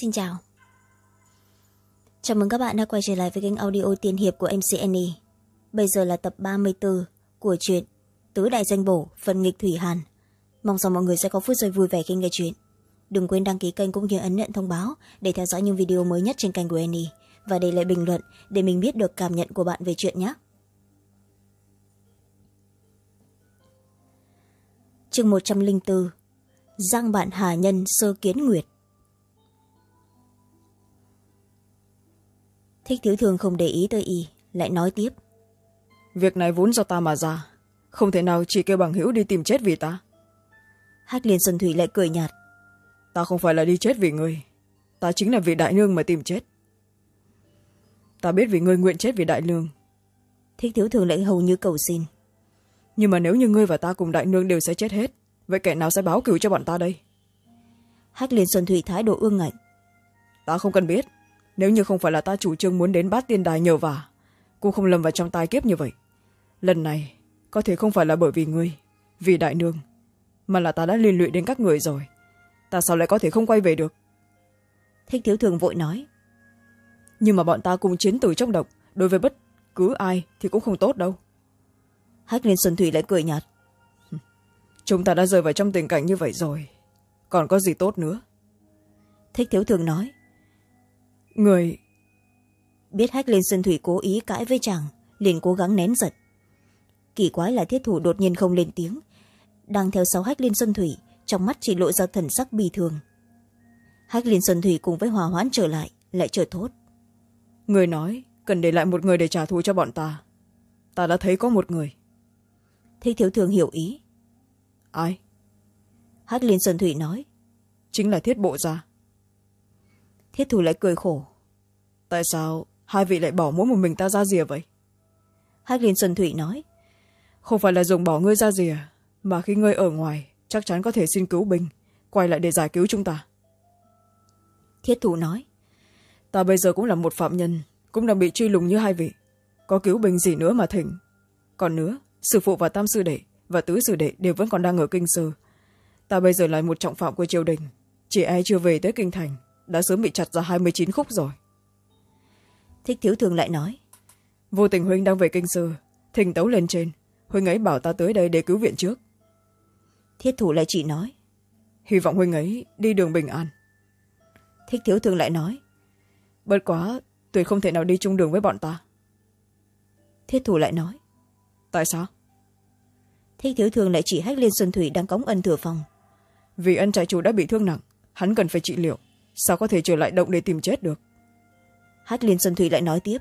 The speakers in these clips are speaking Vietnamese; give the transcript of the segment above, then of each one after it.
xin chào. Chào mừng các bạn đã quay trở lại với kênh audio tiên hiệp của mc annie bây giờ là tập ba mươi bốn của truyện tứ đại danh bổ, phần nghịch thủy hàn. Mong rằng mọi người sẽ có phút giây vui vẻ khi nghe chuyện. Đừng quên đăng ký kênh cũng như ấn nhận thông báo để theo dõi những video mới nhất trên kênh của annie và để lại bình luận để mình biết được cảm nhận của bạn về chuyện nhé. Chương một trăm linh bốn giang bạn hà nhân sơ kiến nguyệt. Thích thiếu thường không để ý tới y lại nói tiếp. Việc này vốn do ta mà ra không thể nào chỉ kêu bằng hữu đi tìm chết vì ta. Hách liên xuân thủy lại cười nhạt. Ta không phải là đi chết vì ngươi ta chính là vì đại nương mà tìm chết. Ta biết vì ngươi nguyện chết vì đại nương. Thích thiếu thường lại hầu như cầu xin. Nhưng mà nếu như ngươi và ta cùng đại nương đều sẽ chết hết vậy kẻ nào sẽ báo cửu cho bọn ta đây? Hách liên xuân thủy thái độ ương ngạnh. Ta không cần biết nếu như không phải là ta chủ trương muốn đến bát tiên đài nhờ vả cũng không lầm vào trong tai kiếp như vậy. Lần này có thể không phải là bởi vì ngươi vì đại nương mà là ta đã liên lụy đến các người rồi. Ta sao lại có thể không quay về được? Thích thiếu thường vội nói. Nhưng mà bọn ta cùng chiến tử trong độc đối với bất cứ ai thì cũng không tốt đâu. Hách liên xuân thủy lại cười nhạt. Chúng ta đã rơi vào trong tình cảnh như vậy rồi còn có gì tốt nữa? Thích thiếu thường nói người. Biết hách liên xuân thủy cố ý cãi với chàng liền cố gắng nén giận. Kỳ quái là thiết thủ đột nhiên không lên tiếng. Đang theo sau hách liên xuân thủy trong mắt chỉ lộ ra thần sắc bi thường. Hách liên xuân thủy cùng với hòa hoãn trở lại lại trở thốt. Người nói cần để lại một người để trả thù cho bọn ta. Ta đã thấy có một người. Thích thiếu thường hiểu ý. Ai? Hách liên xuân thủy nói. Chính là thiết bộ gia thiết thủ lại cười khổ. Tại sao hai vị lại bỏ mỗi một mình ta ra rìa vậy? Hách liên xuân thủy nói. Không phải là dùng bỏ ngươi ra rìa mà khi ngươi ở ngoài chắc chắn có thể xin cứu binh quay lại để giải cứu chúng ta. Thiết thủ nói. Ta bây giờ cũng là một phạm nhân cũng đang bị truy lùng như hai vị. Có cứu binh gì nữa mà thỉnh? Còn nữa sư phụ và tam sư đệ và tứ sư đệ đều vẫn còn đang ở kinh sư. Ta bây giờ là một trọng phạm của triều đình chỉ ai chưa về tới kinh thành đã sớm bị chặt ra hai mươi chín khúc rồi. Thích thiếu thường lại nói vô tình huynh đang về kinh sư thỉnh tấu lên trên. Huynh ấy bảo ta tới đây để cứu viện trước. Thiết thủ lại chỉ nói hy vọng huynh ấy đi đường bình an. Thích thiếu thường lại nói bất quá tuyệt không thể nào đi chung đường với bọn ta. Thiết thủ lại nói tại sao? Thích thiếu thường lại chỉ hách liên xuân thủy đang cống ân thừa phòng. Vì ân trại chủ đã bị thương nặng hắn cần phải trị liệu sao có thể trở lại động để tìm chết được? Hách liên xuân thủy lại nói tiếp.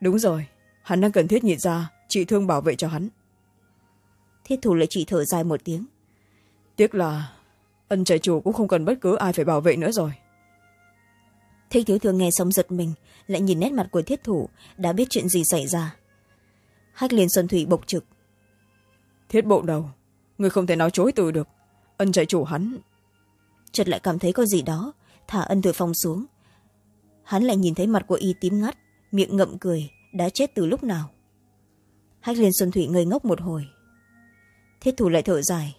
Đúng rồi hắn đang cần thiết nhị ra trị thương bảo vệ cho hắn. Thiết thủ lại chỉ thở dài một tiếng. Tiếc là ân trại chủ cũng không cần bất cứ ai phải bảo vệ nữa rồi. Thích thiếu thường nghe xong giật mình lại nhìn nét mặt của thiết thủ đã biết chuyện gì xảy ra. Hách liên xuân thủy bộc trực. Thiết bộ đầu người không thể nào chối từ được. Ân trại chủ hắn. Chợt lại cảm thấy có gì đó thả ân từ phòng xuống. Hắn lại nhìn thấy mặt của y tím ngắt, miệng ngậm cười, đã chết từ lúc nào. Hách liên xuân thủy ngây ngốc một hồi. Thiết thủ lại thở dài.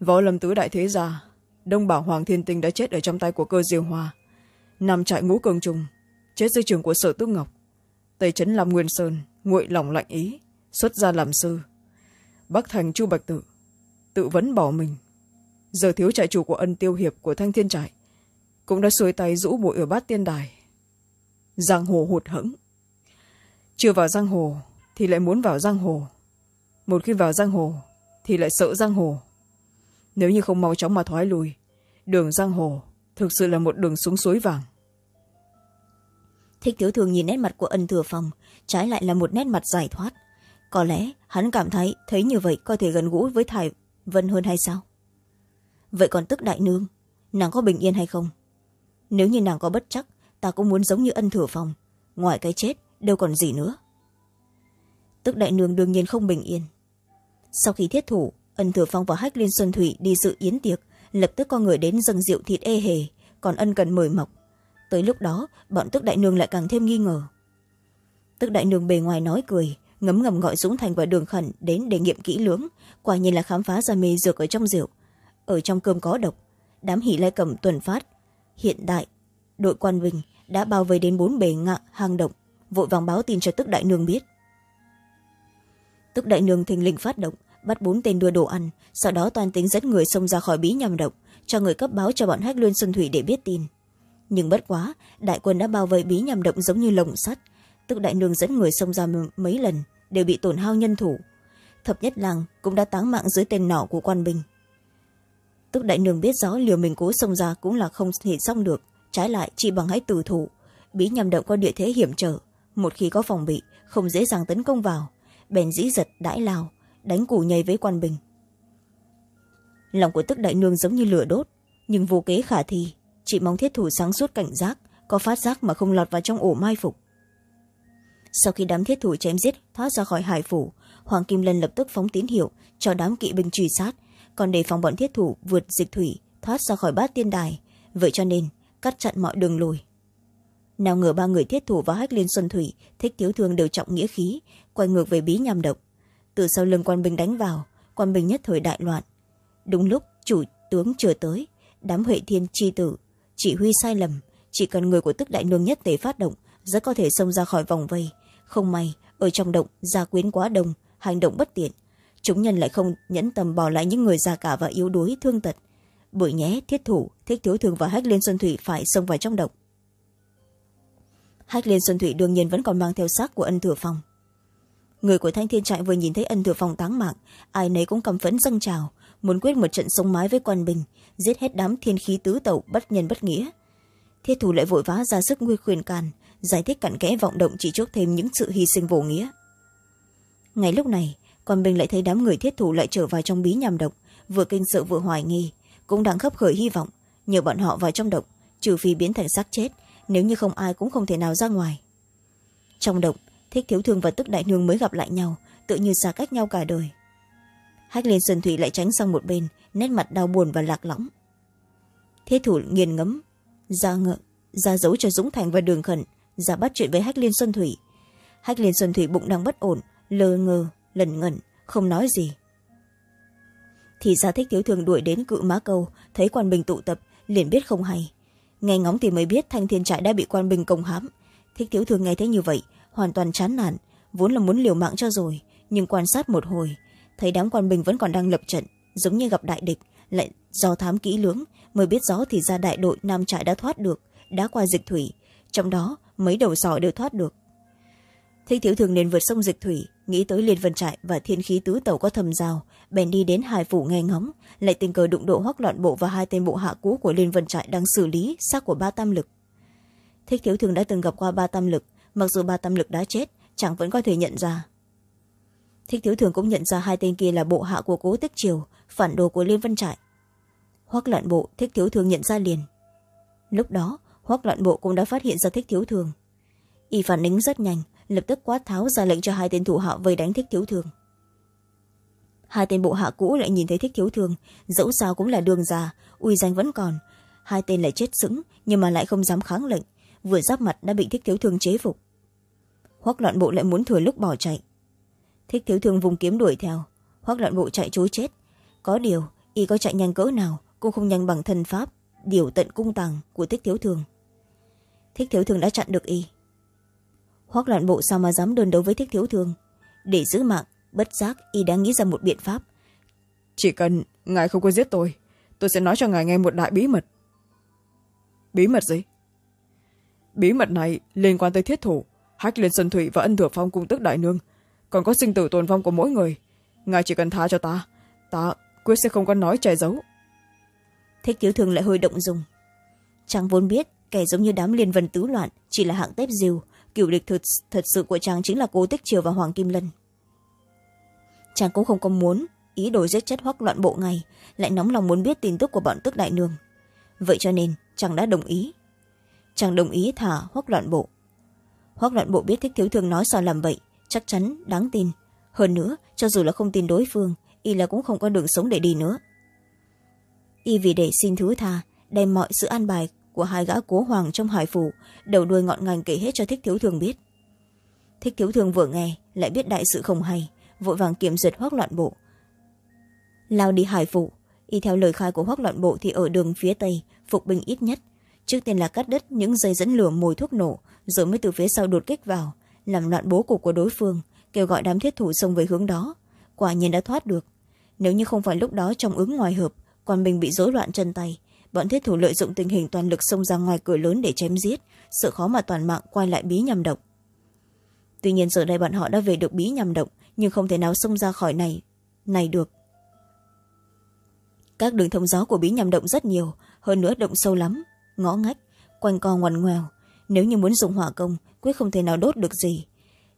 Võ lâm tứ đại thế gia, đông bảo hoàng thiên tinh đã chết ở trong tay của cơ diêu hòa nam trại ngũ cường trùng, chết dưới trường của sở tước ngọc. Tây trấn làm nguyên sơn, nguội lòng lạnh ý, xuất gia làm sư. Bắc thành chu bạch tự tự vấn bỏ mình. Giờ thiếu trại chủ của ân tiêu hiệp của thanh thiên trại cũng đã xuôi tay rũ bụi ở bát tiên đài. Giang hồ hụt hẫng. Chưa vào giang hồ thì lại muốn vào giang hồ. Một khi vào giang hồ thì lại sợ giang hồ. Nếu như không mau chóng mà thoái lùi đường giang hồ thực sự là một đường xuống suối vàng. Thích thiếu thường nhìn nét mặt của ân thừa phòng, trái lại là một nét mặt giải thoát. Có lẽ hắn cảm thấy thấy như vậy có thể gần gũi với thải vân hơn hay sao? Vậy còn tức đại nương, nàng có bình yên hay không? Nếu như nàng có bất chắc, ta cũng muốn giống như ân thừa phòng. Ngoài cái chết, đâu còn gì nữa. Tức đại nương đương nhiên không bình yên. Sau khi thiết thủ, ân thừa phong và hách liên xuân thủy đi dự yến tiệc, lập tức có người đến dâng rượu thịt ê hề, còn ân cần mời mọc. Tới lúc đó, bọn tức đại nương lại càng thêm nghi ngờ. Tức đại nương bề ngoài nói cười, ngấm ngầm gọi dũng thành và đường khẩn đến để nghiệm kỹ lưỡng, quả nhiên là khám phá ra mê dược ở trong rượu. Ở trong cơm có độc, đám hỉ lai cầm tuần phát hiện đại. Đội quan bình đã bao vây đến bốn bề ngạ hang động, vội vàng báo tin cho tức đại nương biết. Tức đại nương thình lình phát động, bắt bốn tên đưa đồ ăn, sau đó toàn tính dẫn người xông ra khỏi bí nhằm động, cho người cấp báo cho bọn hách luyên xuân thủy để biết tin. Nhưng bất quá, đại quân đã bao vây bí nhằm động giống như lồng sắt. Tức đại nương dẫn người xông ra mấy lần, đều bị tổn hao nhân thủ. Thập nhất làng cũng đã táng mạng dưới tên nỏ của quan binh tức đại nương biết rõ liều mình cố xông ra cũng là không thể xong được. Trái lại, chỉ bằng hãy từ thủ. Bí nhằm động có địa thế hiểm trở. Một khi có phòng bị, không dễ dàng tấn công vào. Bèn dĩ giật đãi lao, đánh củ nhầy với quan bình. Lòng của tức đại nương giống như lửa đốt, nhưng vô kế khả thi. Chị mong thiết thủ sáng suốt cảnh giác, có phát giác mà không lọt vào trong ổ mai phục. Sau khi đám thiết thủ chém giết, thoát ra khỏi hải phủ, hoàng kim lân lập tức phóng tín hiệu cho đám kỵ binh truy sát còn đề phòng bọn thiết thủ vượt dịch thủy, thoát ra khỏi bát tiên đài. Vậy cho nên, cắt chặn mọi đường lùi. Nào ngờ ba người thiết thủ và hách liên xuân thủy thích thiếu thương đều trọng nghĩa khí, quay ngược về bí nhằm độc từ sau lưng quan binh đánh vào, quan binh nhất thời đại loạn. Đúng lúc, chủ tướng chưa tới, đám huệ thiên tri tử. Chỉ huy sai lầm, chỉ cần người của tức đại nương nhất tề phát động, rất có thể xông ra khỏi vòng vây. Không may, ở trong động, gia quyến quá đông, hành động bất tiện chúng nhân lại không nhẫn tâm bỏ lại những người già cả và yếu đuối, thương tật. Bởi nhé, thiết thủ thiết thiếu thường và hách liên xuân thủy phải xông vào trong động. Hách liên xuân thủy đương nhiên vẫn còn mang theo xác của ân thừa phòng. Người của thanh thiên trại vừa nhìn thấy ân thừa phòng táng mạng, ai nấy cũng cầm phẫn dâng trào, muốn quyết một trận sống mái với quan bình, giết hết đám thiên khí tứ tẩu bất nhân bất nghĩa. Thiết thủ lại vội vã ra sức nguy khuyên can, giải thích cặn kẽ vọng động chỉ chốt thêm những sự hy sinh vô nghĩa. Ngay lúc này quan bình lại thấy đám người thiết thủ lại trở vào trong bí nhằm độc. Vừa kinh sợ vừa hoài nghi. Cũng đang khấp khởi hy vọng. Nhờ bọn họ vào trong động trừ phi biến thành xác chết. Nếu như không ai cũng không thể nào ra ngoài. Trong động thích thiếu thương và tức đại nương mới gặp lại nhau, tự như xa cách nhau cả đời. Hách liên xuân thủy lại tránh sang một bên, nét mặt đau buồn và lạc lõng. Thiết thủ nghiền ngấm ra ngợ ra giấu cho dũng thành và đường khẩn, ra bắt chuyện với hách liên xuân thủy. Hách liên xuân thủy bụng đang bất ổn lơ ngơ lần ngẩn, không nói gì. Thì ra thích thiếu thường đuổi đến cự má câu, thấy quan bình tụ tập, liền biết không hay. Nghe ngóng thì mới biết thanh thiên trại đã bị quan bình công hãm. Thích thiếu thường nghe thấy như vậy, hoàn toàn chán nản, vốn là muốn liều mạng cho rồi, nhưng quan sát một hồi, thấy đám quan bình vẫn còn đang lập trận, giống như gặp đại địch, lại do thám kỹ lưỡng, mới biết rõ thì ra đại đội nam trại đã thoát được, đã qua dịch thủy, trong đó mấy đầu sò đều thoát được thích thiếu thường liền vượt sông dịch thủy, nghĩ tới liên vân trại và thiên khí tứ tàu có thầm rào bèn đi đến hải phủ nghe ngóng, lại tình cờ đụng độ hoắc loạn bộ và hai tên bộ hạ cũ của liên vân trại đang xử lý xác của ba tam lực. Thích thiếu thường đã từng gặp qua ba tam lực, mặc dù ba tam lực đã chết, chẳng vẫn có thể nhận ra. Thích thiếu thường cũng nhận ra hai tên kia là bộ hạ của cố tích triều, phản đồ của liên vân trại. Hoắc loạn bộ, thích thiếu thường nhận ra liền. Lúc đó, hoắc loạn bộ cũng đã phát hiện ra thích thiếu thường. Y phản ứng rất nhanh lập tức quát tháo ra lệnh cho hai tên thủ hạ vây đánh thích thiếu thường hai tên bộ hạ cũ lại nhìn thấy thích thiếu thường dẫu sao cũng là đường già, uy danh vẫn còn. Hai tên lại chết sững, nhưng mà lại không dám kháng lệnh, vừa giáp mặt đã bị thích thiếu thương chế phục. Hoắc loạn bộ lại muốn thừa lúc bỏ chạy. Thích thiếu thương vùng kiếm đuổi theo, hoắc loạn bộ chạy chối chết. Có điều, y có chạy nhanh cỡ nào cũng không nhanh bằng thân pháp, điều tận cung tàng của thích thiếu thường thích thiếu thường đã chặn được y hoắc loạn bộ sao mà dám đơn đấu với thích thiếu thường để giữ mạng bất giác y đã nghĩ ra một biện pháp. Chỉ cần ngài không có giết tôi tôi sẽ nói cho ngài nghe một đại bí mật. Bí mật gì? Bí mật này liên quan tới thiết thủ hách liên xuân thủy và ân thừa phong cung tức đại nương. Còn có sinh tử tồn vong của mỗi người ngài chỉ cần tha cho ta ta quyết sẽ không có nói che giấu. Thích thiếu thường lại hơi động dùng. Chàng vốn biết kẻ giống như đám liên vân tứ loạn chỉ là hạng tép diều cựu địch thật, thật sự của chàng chính là cố tích triều và hoàng kim lân. Chàng cũng không có muốn ý đồ giết chết hoắc loạn bộ ngày, lại nóng lòng muốn biết tin tức của bọn tức đại nương. Vậy cho nên chàng đã đồng ý. Chàng đồng ý thả hoắc loạn bộ. Hoắc loạn bộ biết thích thiếu thương nói sao làm vậy chắc chắn đáng tin. Hơn nữa cho dù là không tin đối phương y là cũng không có đường sống để đi nữa. Y vì để xin thứ tha đem mọi sự an bài của hai gã cố hoàng trong hải phủ, đầu đuôi ngọn ngành kể hết cho thích thiếu thường biết. Thích thiếu thường vừa nghe, lại biết đại sự không hay, vội vàng kiểm duyệt hoác loạn bộ. Lao đi hải phủ, y theo lời khai của hoác loạn bộ thì ở đường phía tây, phục binh ít nhất. Trước tiên là cắt đứt những dây dẫn lửa mồi thuốc nổ, rồi mới từ phía sau đột kích vào, làm loạn bố cục của đối phương, kêu gọi đám thiết thủ xông về hướng đó. Quả nhiên đã thoát được. Nếu như không phải lúc đó trong ứng ngoài hợp, quan bình bị rối loạn chân tay bọn thiết thủ lợi dụng tình hình toàn lực xông ra ngoài cửa lớn để chém giết, sợ khó mà toàn mạng quay lại bí nhằm động tuy nhiên giờ đây bọn họ đã về được bí nhằm động nhưng không thể nào xông ra khỏi này này được. Các đường thông gió của bí nhằm động rất nhiều, hơn nữa động sâu lắm, ngõ ngách, quanh co ngoằn ngoèo. Nếu như muốn dùng hỏa công, quyết không thể nào đốt được gì.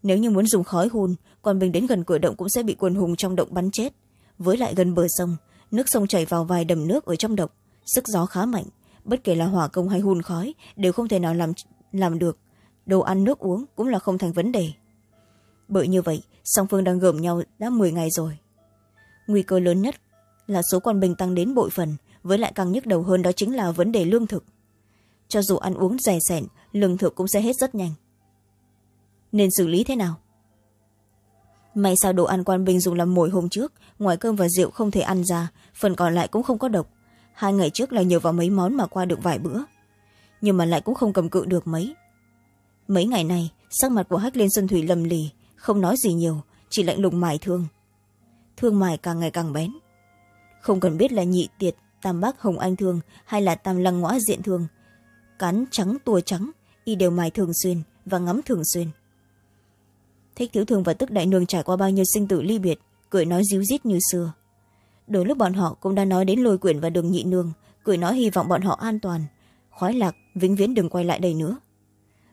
Nếu như muốn dùng khói hun còn mình đến gần cửa động cũng sẽ bị quần hùng trong động bắn chết. Với lại gần bờ sông, nước sông chảy vào vài đầm nước ở trong động sức gió khá mạnh, bất kể là hỏa công hay hun khói, đều không thể nào làm làm được. Đồ ăn, nước uống cũng là không thành vấn đề. Bởi như vậy, song phương đang gồm nhau đã m ngày rồi. Nguy cơ lớn nhất là số quan binh tăng đến bội phần, với lại càng nhức đầu hơn đó chính là vấn đề lương thực. Cho dù ăn uống rẻ sẻn, lương thực cũng sẽ hết rất nhanh. Nên xử lý thế nào? May sao đồ ăn quan binh dùng làm mồi hôm trước, ngoài cơm và rượu không thể ăn ra, phần còn lại cũng không có độc hai ngày trước là nhờ vào mấy món mà qua được vài bữa. Nhưng mà lại cũng không cầm cự được mấy. Mấy ngày này, sắc mặt của hách lên xuân thủy lầm lì, không nói gì nhiều, chỉ lạnh lùng mài thương. Thương mài càng ngày càng bén. Không cần biết là nhị tiệt, tam bác hồng anh thương hay là tam lăng ngõa diện thương. Cán trắng, tua trắng, y đều mài thường xuyên và ngắm thường xuyên. Thích thiếu Thương và tức đại nương trải qua bao nhiêu sinh tử ly biệt, cười nói díu dít như xưa đôi lúc bọn họ cũng đã nói đến lôi quyển và đường nhị nương, cười nói hy vọng bọn họ an toàn. Khói lạc, vĩnh viễn đừng quay lại đây nữa.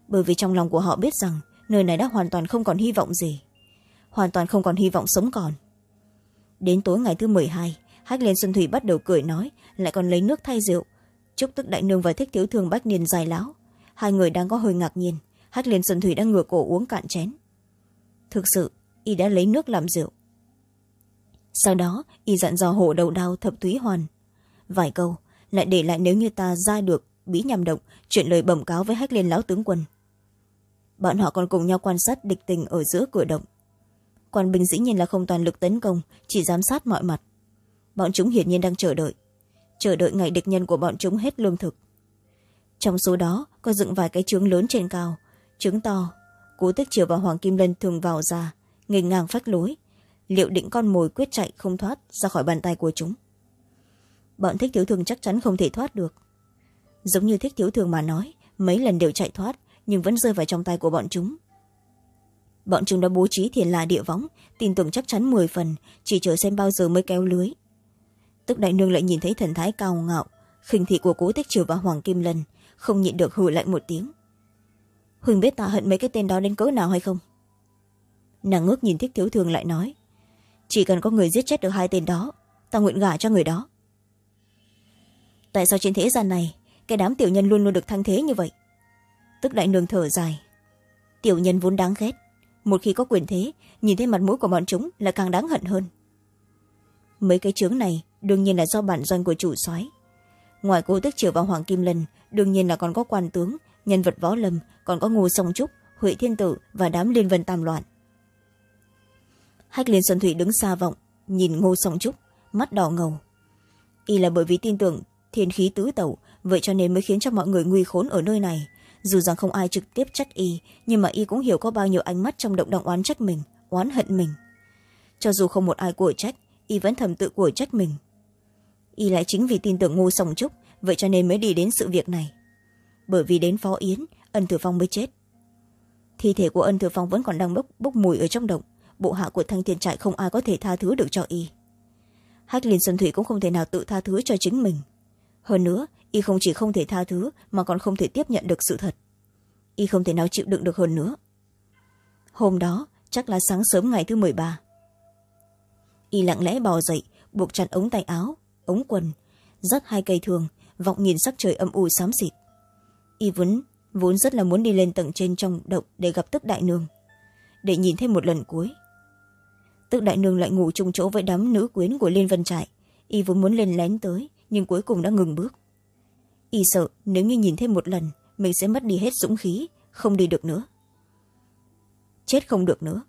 Bởi vì trong lòng của họ biết rằng, nơi này đã hoàn toàn không còn hy vọng gì. Hoàn toàn không còn hy vọng sống còn. Đến tối ngày thứ m hai, hách liên xuân thủy bắt đầu cười nói, lại còn lấy nước thay rượu. Chúc tức đại nương và thích thiếu thường bách niên dài lão. Hai người đang có hơi ngạc nhiên. Hách liên xuân thủy đang ngửa cổ uống cạn chén. Thực sự, y đã lấy nước làm rượu sau đó, y dặn dò hộ đầu đao thập túy hoàn. Vài câu, lại để lại nếu như ta ra được bí nhằm động, chuyện lời bẩm cáo với hách liên lão tướng quân. Bọn họ còn cùng nhau quan sát địch tình ở giữa cửa động. Quan binh dĩ nhiên là không toàn lực tấn công, chỉ giám sát mọi mặt. Bọn chúng hiển nhiên đang chờ đợi. Chờ đợi ngày địch nhân của bọn chúng hết lương thực. Trong số đó, có dựng vài cái trướng lớn trên cao. Trướng to cố tích triều và hoàng kim lân thường vào ra, nghênh ngang phách lối liệu định con mồi quyết chạy không thoát ra khỏi bàn tay của chúng? Bọn thích thiếu thường chắc chắn không thể thoát được. Giống như thích thiếu thường mà nói, mấy lần đều chạy thoát, nhưng vẫn rơi vào trong tay của bọn chúng. Bọn chúng đã bố trí thiền là địa võng, tin tưởng chắc chắn mười phần, chỉ chờ xem bao giờ mới kéo lưới. Tức đại nương lại nhìn thấy thần thái cao ngạo, khinh thị của cố tích triều và hoàng kim lân, không nhịn được hừ lạnh một tiếng. Huỳnh biết ta hận mấy cái tên đó đến cỡ nào hay không? Nàng ngước nhìn thích thiếu thường lại nói chỉ cần có người giết chết được hai tên đó, ta nguyện gả cho người đó. Tại sao trên thế gian này, cái đám tiểu nhân luôn luôn được thanh thế như vậy? Tức đại nương thở dài. Tiểu nhân vốn đáng ghét. Một khi có quyền thế, nhìn thấy mặt mũi của bọn chúng là càng đáng hận hơn. Mấy cái chướng này đương nhiên là do bản doanh của chủ soái. Ngoài cố tức triều và hoàng kim lân, đương nhiên là còn có quan tướng, nhân vật võ lâm, còn có ngô sông trúc, huệ thiên tử và đám liên vân tam loạn hách liên xuân thủy đứng xa vọng nhìn ngô song trúc mắt đỏ ngầu. Y là bởi vì tin tưởng thiên khí tứ tẩu vậy cho nên mới khiến cho mọi người nguy khốn ở nơi này. Dù rằng không ai trực tiếp trách y nhưng mà y cũng hiểu có bao nhiêu ánh mắt trong động động oán trách mình oán hận mình. Cho dù không một ai của trách y vẫn thầm tự của trách mình. Y lại chính vì tin tưởng ngô song trúc vậy cho nên mới đi đến sự việc này. Bởi vì đến phó yến ân thừa phong mới chết. Thi thể của ân thừa phong vẫn còn đang bốc, bốc mùi ở trong động bộ hạ của thanh thiên trại không ai có thể tha thứ được cho y. Hách liên xuân thủy cũng không thể nào tự tha thứ cho chính mình. Hơn nữa, y không chỉ không thể tha thứ, mà còn không thể tiếp nhận được sự thật. Y không thể nào chịu đựng được hơn nữa. Hôm đó, chắc là sáng sớm ngày thứ m ba. Y lặng lẽ bò dậy, buộc chặt ống tay áo, ống quần, dắt hai cây thường, vọng nhìn sắc trời âm u xám xịt. Y vốn vốn rất là muốn đi lên tầng trên trong động để gặp tức đại nương. Để nhìn thêm một lần cuối tức đại nương lại ngủ chung chỗ với đám nữ quyến của liên vân trại. Y vốn muốn lên lén tới, nhưng cuối cùng đã ngừng bước. Y sợ nếu như nhìn thêm một lần, mình sẽ mất đi hết dũng khí, không đi được nữa. Chết không được nữa.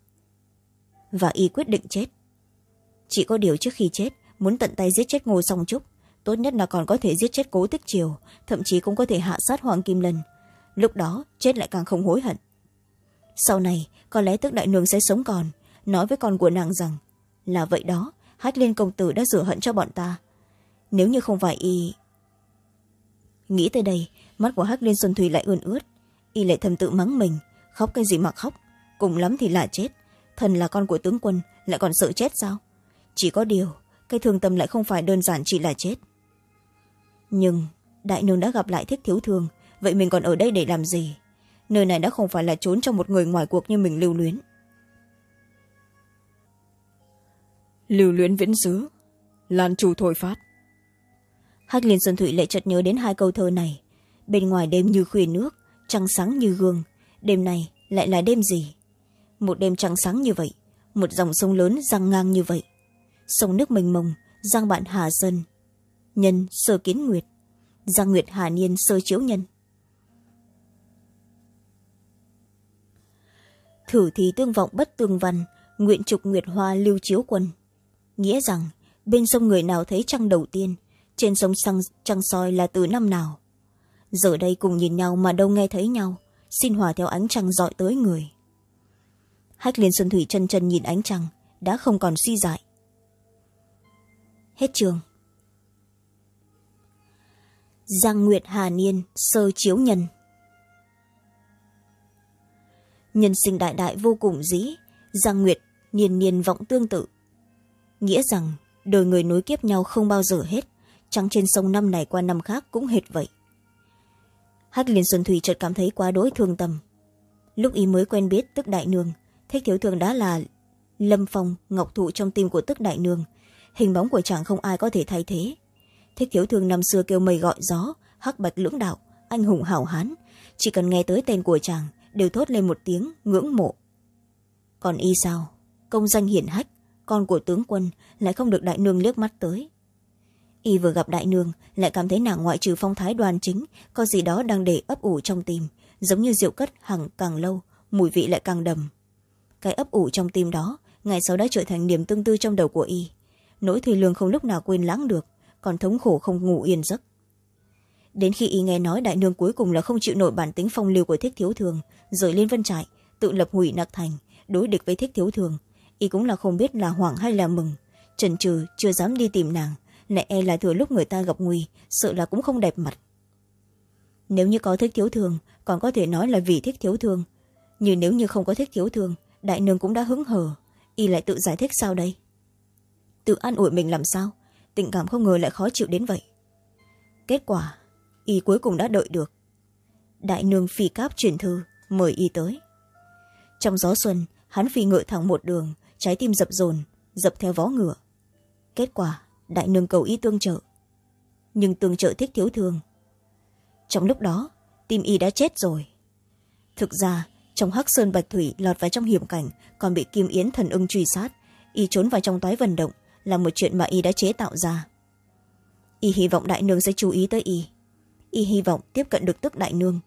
Và y quyết định chết. Chỉ có điều trước khi chết, muốn tận tay giết chết ngô song trúc, tốt nhất là còn có thể giết chết cố tích triều, thậm chí cũng có thể hạ sát hoàng kim lân. Lúc đó, chết lại càng không hối hận. Sau này, có lẽ tức đại nương sẽ sống còn nói với con của nàng rằng, là vậy đó, hát liên công tử đã rửa hận cho bọn ta. Nếu như không phải y nghĩ tới đây, mắt của Hắc liên xuân thủy lại ươn ướt. Y lại thầm tự mắng mình, khóc cái gì mà khóc. Cùng lắm thì là chết. Thần là con của tướng quân, lại còn sợ chết sao? Chỉ có điều, cái thương tâm lại không phải đơn giản chỉ là chết. Nhưng, đại nương đã gặp lại thích thiếu thương, vậy mình còn ở đây để làm gì? Nơi này đã không phải là trốn cho một người ngoài cuộc như mình lưu luyến. Lưu luyến viễn xứ, lan trù thổi phát. Hắc liên Sơn thụy lại chợt nhớ đến hai câu thơ này. Bên ngoài đêm như khuya nước, trăng sáng như gương, đêm này lại là đêm gì? Một đêm trăng sáng như vậy, một dòng sông lớn răng ngang như vậy. Sông nước mênh mông, giang bạn hà sơn, nhân sơ kiến nguyệt, giang nguyệt hà niên sơ chiếu nhân. Thử thì tương vọng bất tương văn, nguyện trục nguyệt hoa lưu chiếu quân nghĩa rằng bên sông người nào thấy trăng đầu tiên trên sông trăng, trăng soi là từ năm nào. Giờ đây cùng nhìn nhau mà đâu nghe thấy nhau xin hòa theo ánh trăng dọi tới người. Hách liên xuân thủy chân chân nhìn ánh trăng đã không còn suy dại. Hết trường. Giang nguyệt hà niên sơ chiếu nhân. Nhân sinh đại đại vô cùng dĩ giang nguyệt niên niên vọng tương tự nghĩa rằng đời người nối kiếp nhau không bao giờ hết. Trăng trên sông năm này qua năm khác cũng hệt vậy. Hách liên xuân thủy chợt cảm thấy quá đỗi thương tâm. Lúc ý mới quen biết tức đại nương thích thiếu thường đã là lâm phong, ngọc thụ trong tim của tức đại nương. Hình bóng của chàng không ai có thể thay thế. Thích thiếu thường năm xưa kêu mây gọi gió, hắc bạch lưỡng đạo, anh hùng hảo hán. Chỉ cần nghe tới tên của chàng, đều thốt lên một tiếng, ngưỡng mộ. Còn y sao? Công danh hiển hách con của tướng quân lại không được đại nương liếc mắt tới. Y vừa gặp đại nương, lại cảm thấy nàng ngoại trừ phong thái đoàn chính, có gì đó đang để ấp ủ trong tim, giống như rượu cất hằng càng lâu, mùi vị lại càng đầm. Cái ấp ủ trong tim đó, ngày sau đã trở thành niềm tương tư trong đầu của y. Nỗi thùy lương không lúc nào quên lãng được, còn thống khổ không ngủ yên giấc. Đến khi y nghe nói đại nương cuối cùng là không chịu nổi bản tính phong lưu của thích thiếu thường rời lên vân trại, tự lập hủy nặc thành, đối địch với thích thiếu thường y cũng là không biết là hoảng hay là mừng. Trần trừ chưa dám đi tìm nàng. Lại e là thừa lúc người ta gặp nguy, sợ là cũng không đẹp mặt. Nếu như có thích thiếu thường còn có thể nói là vì thích thiếu thương. Nhưng nếu như không có thích thiếu thương, đại nương cũng đã hứng hờ. Y lại tự giải thích sao đây? Tự an ủi mình làm sao? Tình cảm không ngờ lại khó chịu đến vậy. Kết quả, y cuối cùng đã đợi được. Đại nương phi cáp truyền thư, mời y tới. Trong gió xuân, hắn phi ngựa thẳng một đường trái tim dập dồn, dập theo vó ngựa. Kết quả, đại nương cầu y tương trợ. Nhưng tương trợ thích thiếu thương trong lúc đó, tim y đã chết rồi. Thực ra, trong hắc sơn bạch thủy lọt vào trong hiểm cảnh, còn bị kim yến thần ưng truy sát, y trốn vào trong toái vận động là một chuyện mà y đã chế tạo ra. Y hy vọng đại nương sẽ chú ý tới y. Y hy vọng tiếp cận được tức đại nương.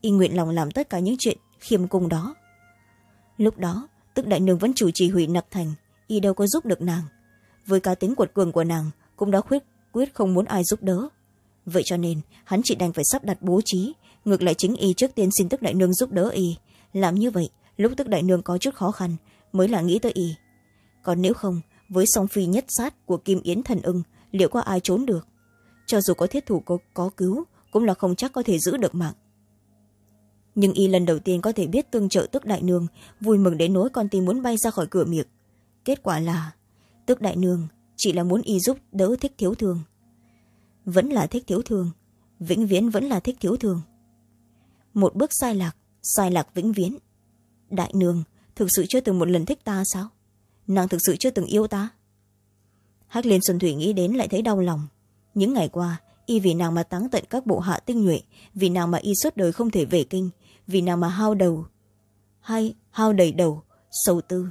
Y nguyện lòng làm tất cả những chuyện khiêm cung đó. Lúc đó tức đại nương vẫn chủ trì hủy nặc thành y đâu có giúp được nàng. Với cá tính quật cường của nàng cũng đã khuyết quyết không muốn ai giúp đỡ. Vậy cho nên hắn chỉ đành phải sắp đặt bố trí ngược lại chính y trước tiên xin tức đại nương giúp đỡ y. Làm như vậy lúc tức đại nương có chút khó khăn mới là nghĩ tới y. Còn nếu không với song phi nhất sát của kim yến thần ưng liệu có ai trốn được? Cho dù có thiết thủ có, có cứu cũng là không chắc có thể giữ được mạng nhưng y lần đầu tiên có thể biết tương trợ tức đại nương, vui mừng đến nỗi con tim muốn bay ra khỏi cửa miệng. Kết quả là, tức đại nương chỉ là muốn y giúp đỡ thích thiếu thương. Vẫn là thích thiếu thương, vĩnh viễn vẫn là thích thiếu thương. Một bước sai lạc sai lạc vĩnh viễn. Đại nương, thực sự chưa từng một lần thích ta sao? Nàng thực sự chưa từng yêu ta? Hắc liên xuân thủy nghĩ đến lại thấy đau lòng. Những ngày qua, y vì nàng mà táng tận các bộ hạ tinh nhuệ, vì nàng mà y suốt đời không thể về kinh vì nàng mà hao đầu? Hay hao đầy đầu, sầu tư?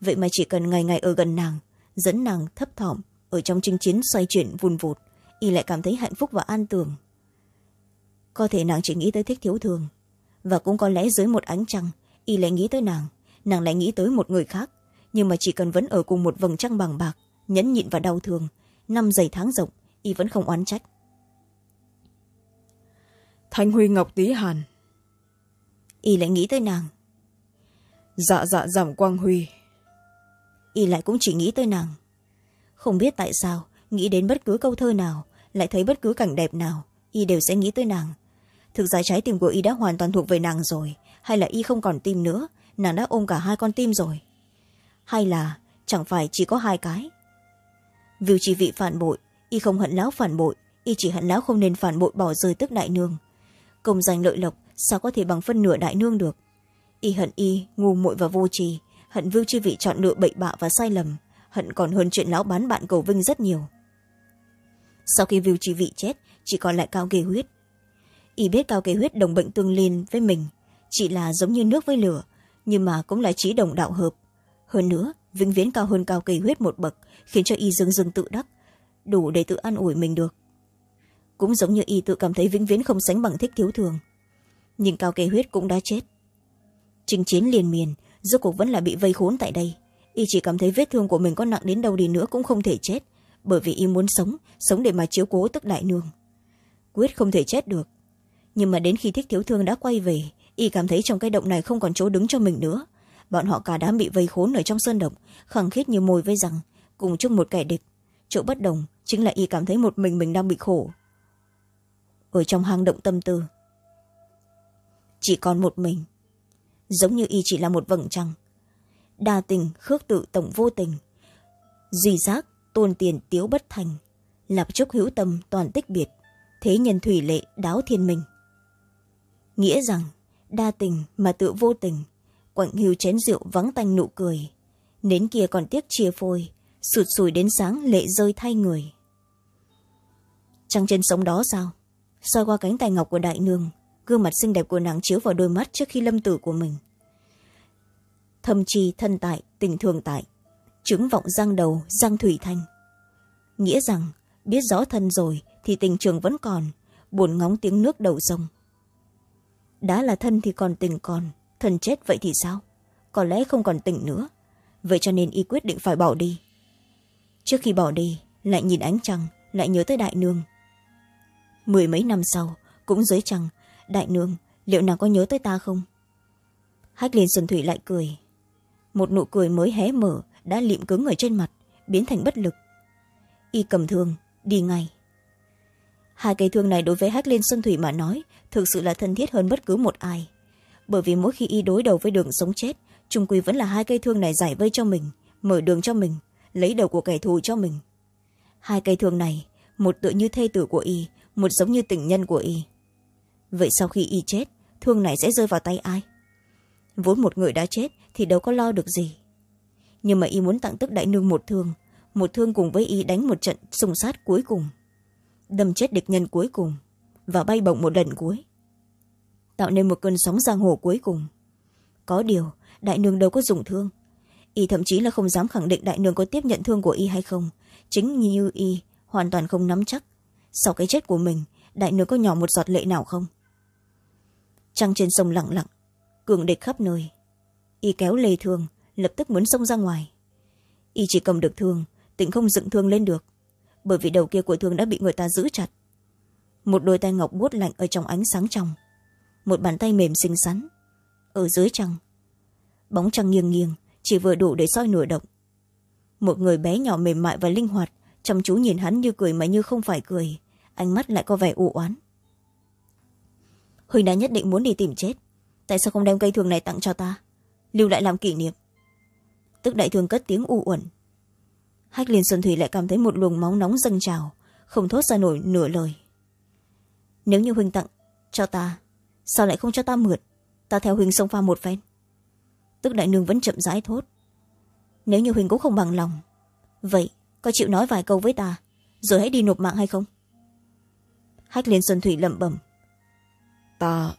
Vậy mà chỉ cần ngày ngày ở gần nàng, dẫn nàng thấp thỏm ở trong chinh chiến xoay chuyển vùn vụt, y lại cảm thấy hạnh phúc và an tường có thể nàng chỉ nghĩ tới thích thiếu thường, và cũng có lẽ dưới một ánh trăng, y lại nghĩ tới nàng nàng lại nghĩ tới một người khác. Nhưng mà chỉ cần vẫn ở cùng một vầng trăng bằng bạc, nhẫn nhịn và đau thương, năm giày tháng rộng, y vẫn không oán trách. Thanh huy ngọc tý hàn y lại nghĩ tới nàng. Dạ dạ giảm quang huy. Y lại cũng chỉ nghĩ tới nàng. Không biết tại sao nghĩ đến bất cứ câu thơ nào lại thấy bất cứ cảnh đẹp nào y đều sẽ nghĩ tới nàng. Thực ra trái tim của y đã hoàn toàn thuộc về nàng rồi hay là y không còn tim nữa nàng đã ôm cả hai con tim rồi. Hay là chẳng phải chỉ có hai cái? Vì chỉ vị phản bội y không hận láo phản bội y chỉ hận láo không nên phản bội bỏ rơi tức đại nương. Công danh lợi lộc sao có thể bằng phân nửa đại nương được? Y hận y, ngu muội và vô trì. Hận vưu chi vị chọn lựa bậy bạ và sai lầm. Hận còn hơn chuyện lão bán bạn cầu vinh rất nhiều. Sau khi vưu chi vị chết, chỉ còn lại cao kê huyết. Y biết cao kê huyết đồng bệnh tương liên với mình. Chỉ là giống như nước với lửa, nhưng mà cũng là trí đồng đạo hợp. Hơn nữa, vĩnh viễn cao hơn cao kê huyết một bậc, khiến cho y dưng dưng tự đắc, đủ để tự an ủi mình được. Cũng giống như y tự cảm thấy vĩnh viễn không sánh bằng thích thiếu thường nhưng cao kê huyết cũng đã chết. Chinh chiến liền miền rốt cuộc vẫn là bị vây khốn tại đây. Y chỉ cảm thấy vết thương của mình có nặng đến đâu đi nữa cũng không thể chết, bởi vì y muốn sống sống để mà chiếu cố tức đại nương. Quyết không thể chết được. Nhưng mà đến khi thích thiếu thương đã quay về, y cảm thấy trong cái động này không còn chỗ đứng cho mình nữa. Bọn họ cả đám bị vây khốn ở trong sơn động khẳng khít như mồi với rằng cùng chung một kẻ địch. Chỗ bất đồng chính là y cảm thấy một mình mình đang bị khổ. Ở trong hang động tâm tư chỉ còn một mình. Giống như y chỉ là một vầng trăng. Đa tình khước tự tổng vô tình. Duy giác tôn tiền tiếu bất thành. Lạp trúc hữu tâm toàn tích biệt. Thế nhân thủy lệ đáo thiên minh nghĩa rằng, đa tình mà tự vô tình. Quạnh hưu chén rượu vắng tanh nụ cười. Nến kia còn tiếc chia phôi. Sụt sùi đến sáng lệ rơi thay người. Trăng trên sống đó sao? Soi qua cánh tay ngọc của đại nương gương mặt xinh đẹp của nàng chiếu vào đôi mắt trước khi lâm tử của mình. Thâm chi thân tại, tình thường tại, chứng vọng giang đầu, giang thủy thanh. Nghĩa rằng, biết rõ thân rồi thì tình trường vẫn còn, buồn ngóng tiếng nước đầu sông. Đã là thân thì còn tình còn, thân chết vậy thì sao? Có lẽ không còn tình nữa. Vậy cho nên y quyết định phải bỏ đi. Trước khi bỏ đi, lại nhìn ánh trăng, lại nhớ tới đại nương. Mười mấy năm sau, cũng dưới trăng đại nương, liệu nàng có nhớ tới ta không? Hách liên xuân thủy lại cười. Một nụ cười mới hé mở, đã lịm cứng ở trên mặt, biến thành bất lực. Y cầm thương, đi ngay. Hai cây thương này đối với hách liên xuân thủy mà nói, thực sự là thân thiết hơn bất cứ một ai. Bởi vì mỗi khi y đối đầu với đường sống chết, trung quy vẫn là hai cây thương này giải vây cho mình, mở đường cho mình, lấy đầu của kẻ thù cho mình. Hai cây thương này, một tựa như thê tử của y, một giống như tình nhân của y vậy sau khi y chết, thương này sẽ rơi vào tay ai? Vốn một người đã chết thì đâu có lo được gì. Nhưng mà y muốn tặng tức đại nương một thương một thương cùng với y đánh một trận xung sát cuối cùng, đâm chết địch nhân cuối cùng và bay bổng một lần cuối, tạo nên một cơn sóng giang hồ cuối cùng. Có điều, đại nương đâu có dùng thương. Y thậm chí là không dám khẳng định đại nương có tiếp nhận thương của y hay không. Chính như y hoàn toàn không nắm chắc. Sau cái chết của mình, đại nương có nhỏ một giọt lệ nào không? Trăng trên sông lặng lặng, cường địch khắp nơi. Y kéo lê thương, lập tức muốn xông ra ngoài. Y chỉ cầm được thương, tỉnh không dựng thương lên được, bởi vì đầu kia của thương đã bị người ta giữ chặt. Một đôi tay ngọc buốt lạnh ở trong ánh sáng trong, một bàn tay mềm xinh xắn ở dưới trăng. Bóng trăng nghiêng nghiêng, chỉ vừa đủ để soi nửa động. Một người bé nhỏ mềm mại và linh hoạt, chăm chú nhìn hắn như cười mà như không phải cười, ánh mắt lại có vẻ u oán huỳnh đã nhất định muốn đi tìm chết. Tại sao không đem cây thường này tặng cho ta? Lưu lại làm kỷ niệm. Tức đại thường cất tiếng u uẩn. Hách liên xuân thủy lại cảm thấy một luồng máu nóng dâng trào, không thốt ra nổi nửa lời. Nếu như huỳnh tặng cho ta, sao lại không cho ta mượn? Ta theo huỳnh sông pha một phen. Tức đại nương vẫn chậm rãi thốt. Nếu như huỳnh cũng không bằng lòng, vậy có chịu nói vài câu với ta, rồi hãy đi nộp mạng hay không? Hách liên xuân thủy lẩm bẩm ta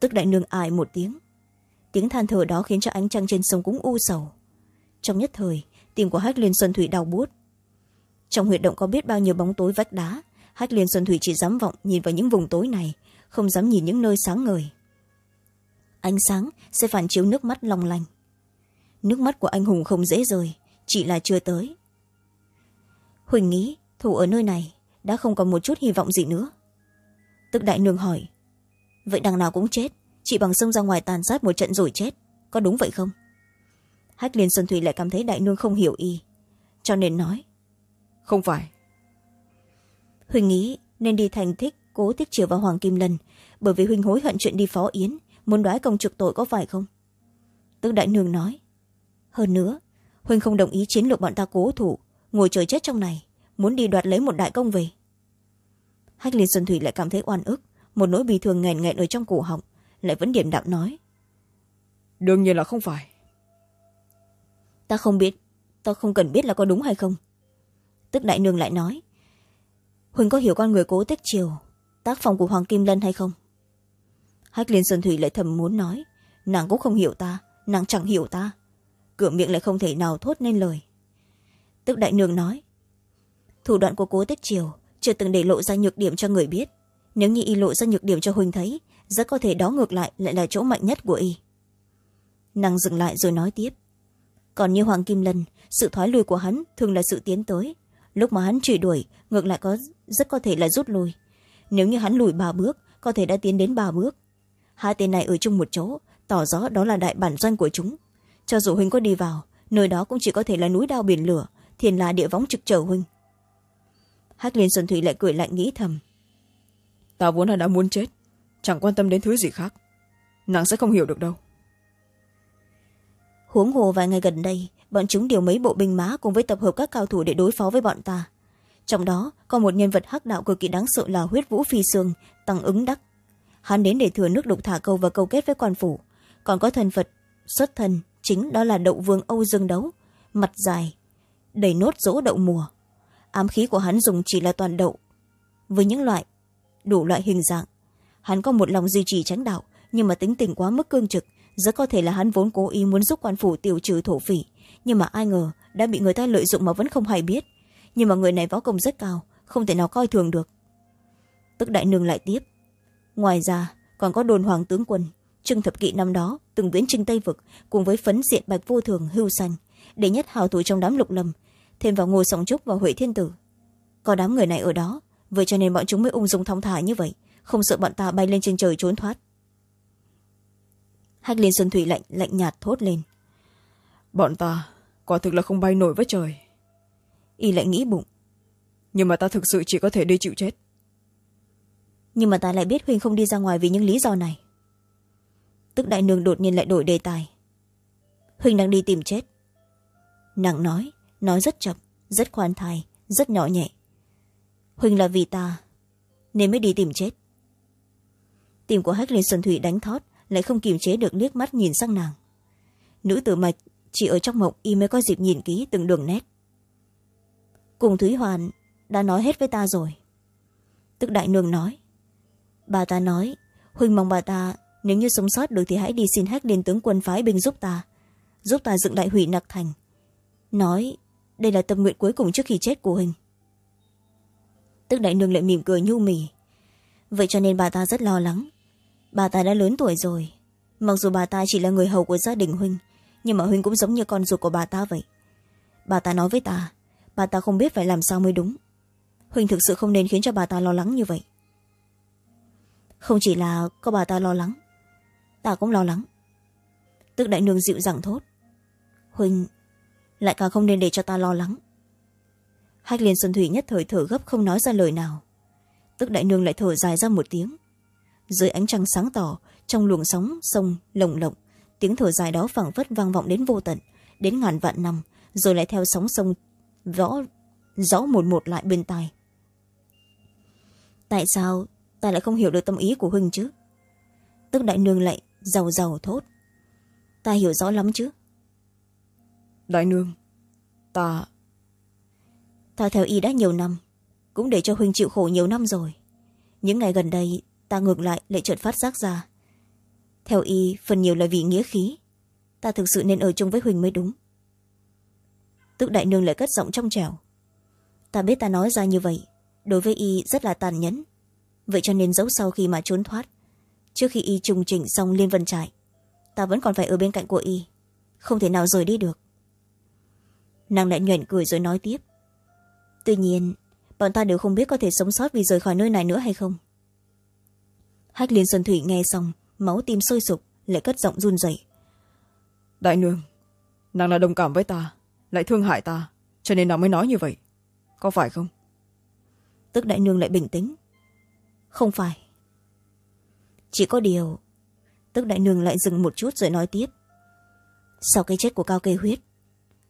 tức đại nương ải một tiếng. Tiếng than thở đó khiến cho ánh trăng trên sông cũng u sầu. Trong nhất thời tim của hách liên xuân thủy đau buốt. Trong huyệt động có biết bao nhiêu bóng tối vách đá hách liên xuân thủy chỉ dám vọng nhìn vào những vùng tối này không dám nhìn những nơi sáng ngời. Ánh sáng sẽ phản chiếu nước mắt long lanh. Nước mắt của anh hùng không dễ rời, chỉ là chưa tới. Huỳnh nghĩ thủ ở nơi này đã không còn một chút hy vọng gì nữa. Tức đại nương hỏi vậy đằng nào cũng chết. Chị bằng xông ra ngoài tàn sát một trận rồi chết. Có đúng vậy không? Hách liên xuân thủy lại cảm thấy đại nương không hiểu y cho nên nói. Không phải. Huỳnh nghĩ nên đi thành thích cố thích triều và hoàng kim lân bởi vì huỳnh hối hận chuyện đi phó yến muốn đoái công trực tội có phải không? Tức đại nương nói. Hơn nữa huỳnh không đồng ý chiến lược bọn ta cố thủ ngồi chờ chết trong này muốn đi đoạt lấy một đại công về. Hách liên xuân thủy lại cảm thấy oan ức một nỗi bi thường nghẹn nghẹn ở trong cổ họng lại vẫn điểm đạm nói. Đương nhiên là không phải. Ta không biết ta không cần biết là có đúng hay không. Tức đại nương lại nói huỳnh có hiểu con người cố tích triều tác phong của hoàng kim lân hay không? Hách liên xuân thủy lại thầm muốn nói nàng cũng không hiểu ta nàng chẳng hiểu ta. Cửa miệng lại không thể nào thốt nên lời. Tức đại nương nói thủ đoạn của cố tích triều chưa từng để lộ ra nhược điểm cho người biết nếu như y lộ ra nhược điểm cho huỳnh thấy, rất có thể đó ngược lại lại là chỗ mạnh nhất của y. Nàng dừng lại rồi nói tiếp. Còn như hoàng kim lân, sự thoái lui của hắn thường là sự tiến tới. Lúc mà hắn truy đuổi, ngược lại có rất có thể là rút lui. Nếu như hắn lùi ba bước, có thể đã tiến đến ba bước. Hai tên này ở chung một chỗ, tỏ rõ đó là đại bản doanh của chúng. Cho dù huynh có đi vào, nơi đó cũng chỉ có thể là núi đao biển lửa, thiền là địa võng trực chờ huynh hắc liên xuân thủy lại cười lạnh nghĩ thầm ta vốn là đã muốn chết. Chẳng quan tâm đến thứ gì khác. Nàng sẽ không hiểu được đâu. Huống hồ vài ngày gần đây, bọn chúng điều mấy bộ binh má cùng với tập hợp các cao thủ để đối phó với bọn ta. Trong đó, có một nhân vật hắc đạo cực kỳ đáng sợ là huyết vũ phi sương tăng ứng đắc. Hắn đến để thừa nước đục thả câu và câu kết với quan phủ. Còn có thần phật, xuất thân chính đó là đậu vương âu dương đấu. Mặt dài, đầy nốt rỗ đậu mùa. Ám khí của hắn dùng chỉ là toàn đậu. Với những loại đủ loại hình dạng. Hắn có một lòng duy trì tránh đạo, nhưng mà tính tình quá mức cương trực, rất có thể là hắn vốn cố ý muốn giúp quan phủ tiêu trừ thổ phỉ. Nhưng mà ai ngờ, đã bị người ta lợi dụng mà vẫn không hay biết. Nhưng mà người này võ công rất cao, không thể nào coi thường được. Tức đại nương lại tiếp. Ngoài ra, còn có đồn hoàng tướng quân trưng thập kỵ năm đó, từng viễn trinh tây vực, cùng với phấn diện bạch vô thường, hưu xanh để nhất hào thủ trong đám lục lâm, thêm vào ngô song trúc và huệ thiên tử. Có đám người này ở đó vậy cho nên bọn chúng mới ung dung thong thả như vậy. Không sợ bọn ta bay lên trên trời trốn thoát. Hách liên xuân thủy lạnh lạnh nhạt thốt lên. Bọn ta quả thực là không bay nổi với trời. Y lại nghĩ bụng. Nhưng mà ta thực sự chỉ có thể đi chịu chết. Nhưng mà ta lại biết huynh không đi ra ngoài vì những lý do này. Tức đại nương đột nhiên lại đổi đề tài. Huynh đang đi tìm chết. Nàng nói nói rất chậm rất khoan thai rất nhỏ nhẹ huynh là vì ta, nên mới đi tìm chết. Tim của hách liên xuân thủy đánh thót, lại không kiềm chế được liếc mắt nhìn sang nàng. Nữ tử mạch chỉ ở trong mộng y mới có dịp nhìn kỹ từng đường nét. Cùng thúy hoàn đã nói hết với ta rồi. Tức đại nương nói, bà ta nói huynh mong bà ta nếu như sống sót được thì hãy đi xin hách liên tướng quân phái binh giúp ta giúp ta dựng đại hủy nặc thành. Nói, đây là tâm nguyện cuối cùng trước khi chết của huynh tức đại nương lại mỉm cười nhu mì. Vậy cho nên bà ta rất lo lắng. Bà ta đã lớn tuổi rồi. Mặc dù bà ta chỉ là người hầu của gia đình huynh, nhưng mà huynh cũng giống như con ruột của bà ta vậy. Bà ta nói với ta, bà ta không biết phải làm sao mới đúng. Huynh thực sự không nên khiến cho bà ta lo lắng như vậy. Không chỉ là có bà ta lo lắng, ta cũng lo lắng. Tức đại nương dịu dàng thốt. Huynh, lại càng không nên để cho ta lo lắng hách liên xuân thủy nhất thời thở gấp không nói ra lời nào. Tức đại nương lại thở dài ra một tiếng. Dưới ánh trăng sáng tỏ, trong luồng sóng, sông, lồng lộng, tiếng thở dài đó phảng phất vang vọng đến vô tận, đến ngàn vạn năm, rồi lại theo sóng sông rõ rõ một một lại bên tai. Tại sao ta lại không hiểu được tâm ý của huynh chứ? Tức đại nương lại giàu giàu thốt. Ta hiểu rõ lắm chứ? Đại nương, ta ta theo y đã nhiều năm, cũng để cho huynh chịu khổ nhiều năm rồi. Những ngày gần đây, ta ngược lại lại chợt phát giác ra. Theo y, phần nhiều là vì nghĩa khí. Ta thực sự nên ở chung với huỳnh mới đúng. Tức đại nương lại cất giọng trong trẻo. Ta biết ta nói ra như vậy, đối với y rất là tàn nhẫn. Vậy cho nên dẫu sau khi mà trốn thoát, trước khi y trùng chỉnh xong liên vân trại, ta vẫn còn phải ở bên cạnh của y, không thể nào rời đi được. Nàng lại nhoẻn cười rồi nói tiếp tuy nhiên bọn ta đều không biết có thể sống sót vì rời khỏi nơi này nữa hay không. Hách liên xuân thủy nghe xong máu tim sôi sục lại cất giọng run rẩy. Đại nương nàng là đồng cảm với ta lại thương hại ta cho nên nàng mới nói như vậy. Có phải không? Tức đại nương lại bình tĩnh. Không phải. Chỉ có điều tức đại nương lại dừng một chút rồi nói tiếp. Sau cái chết của cao cây huyết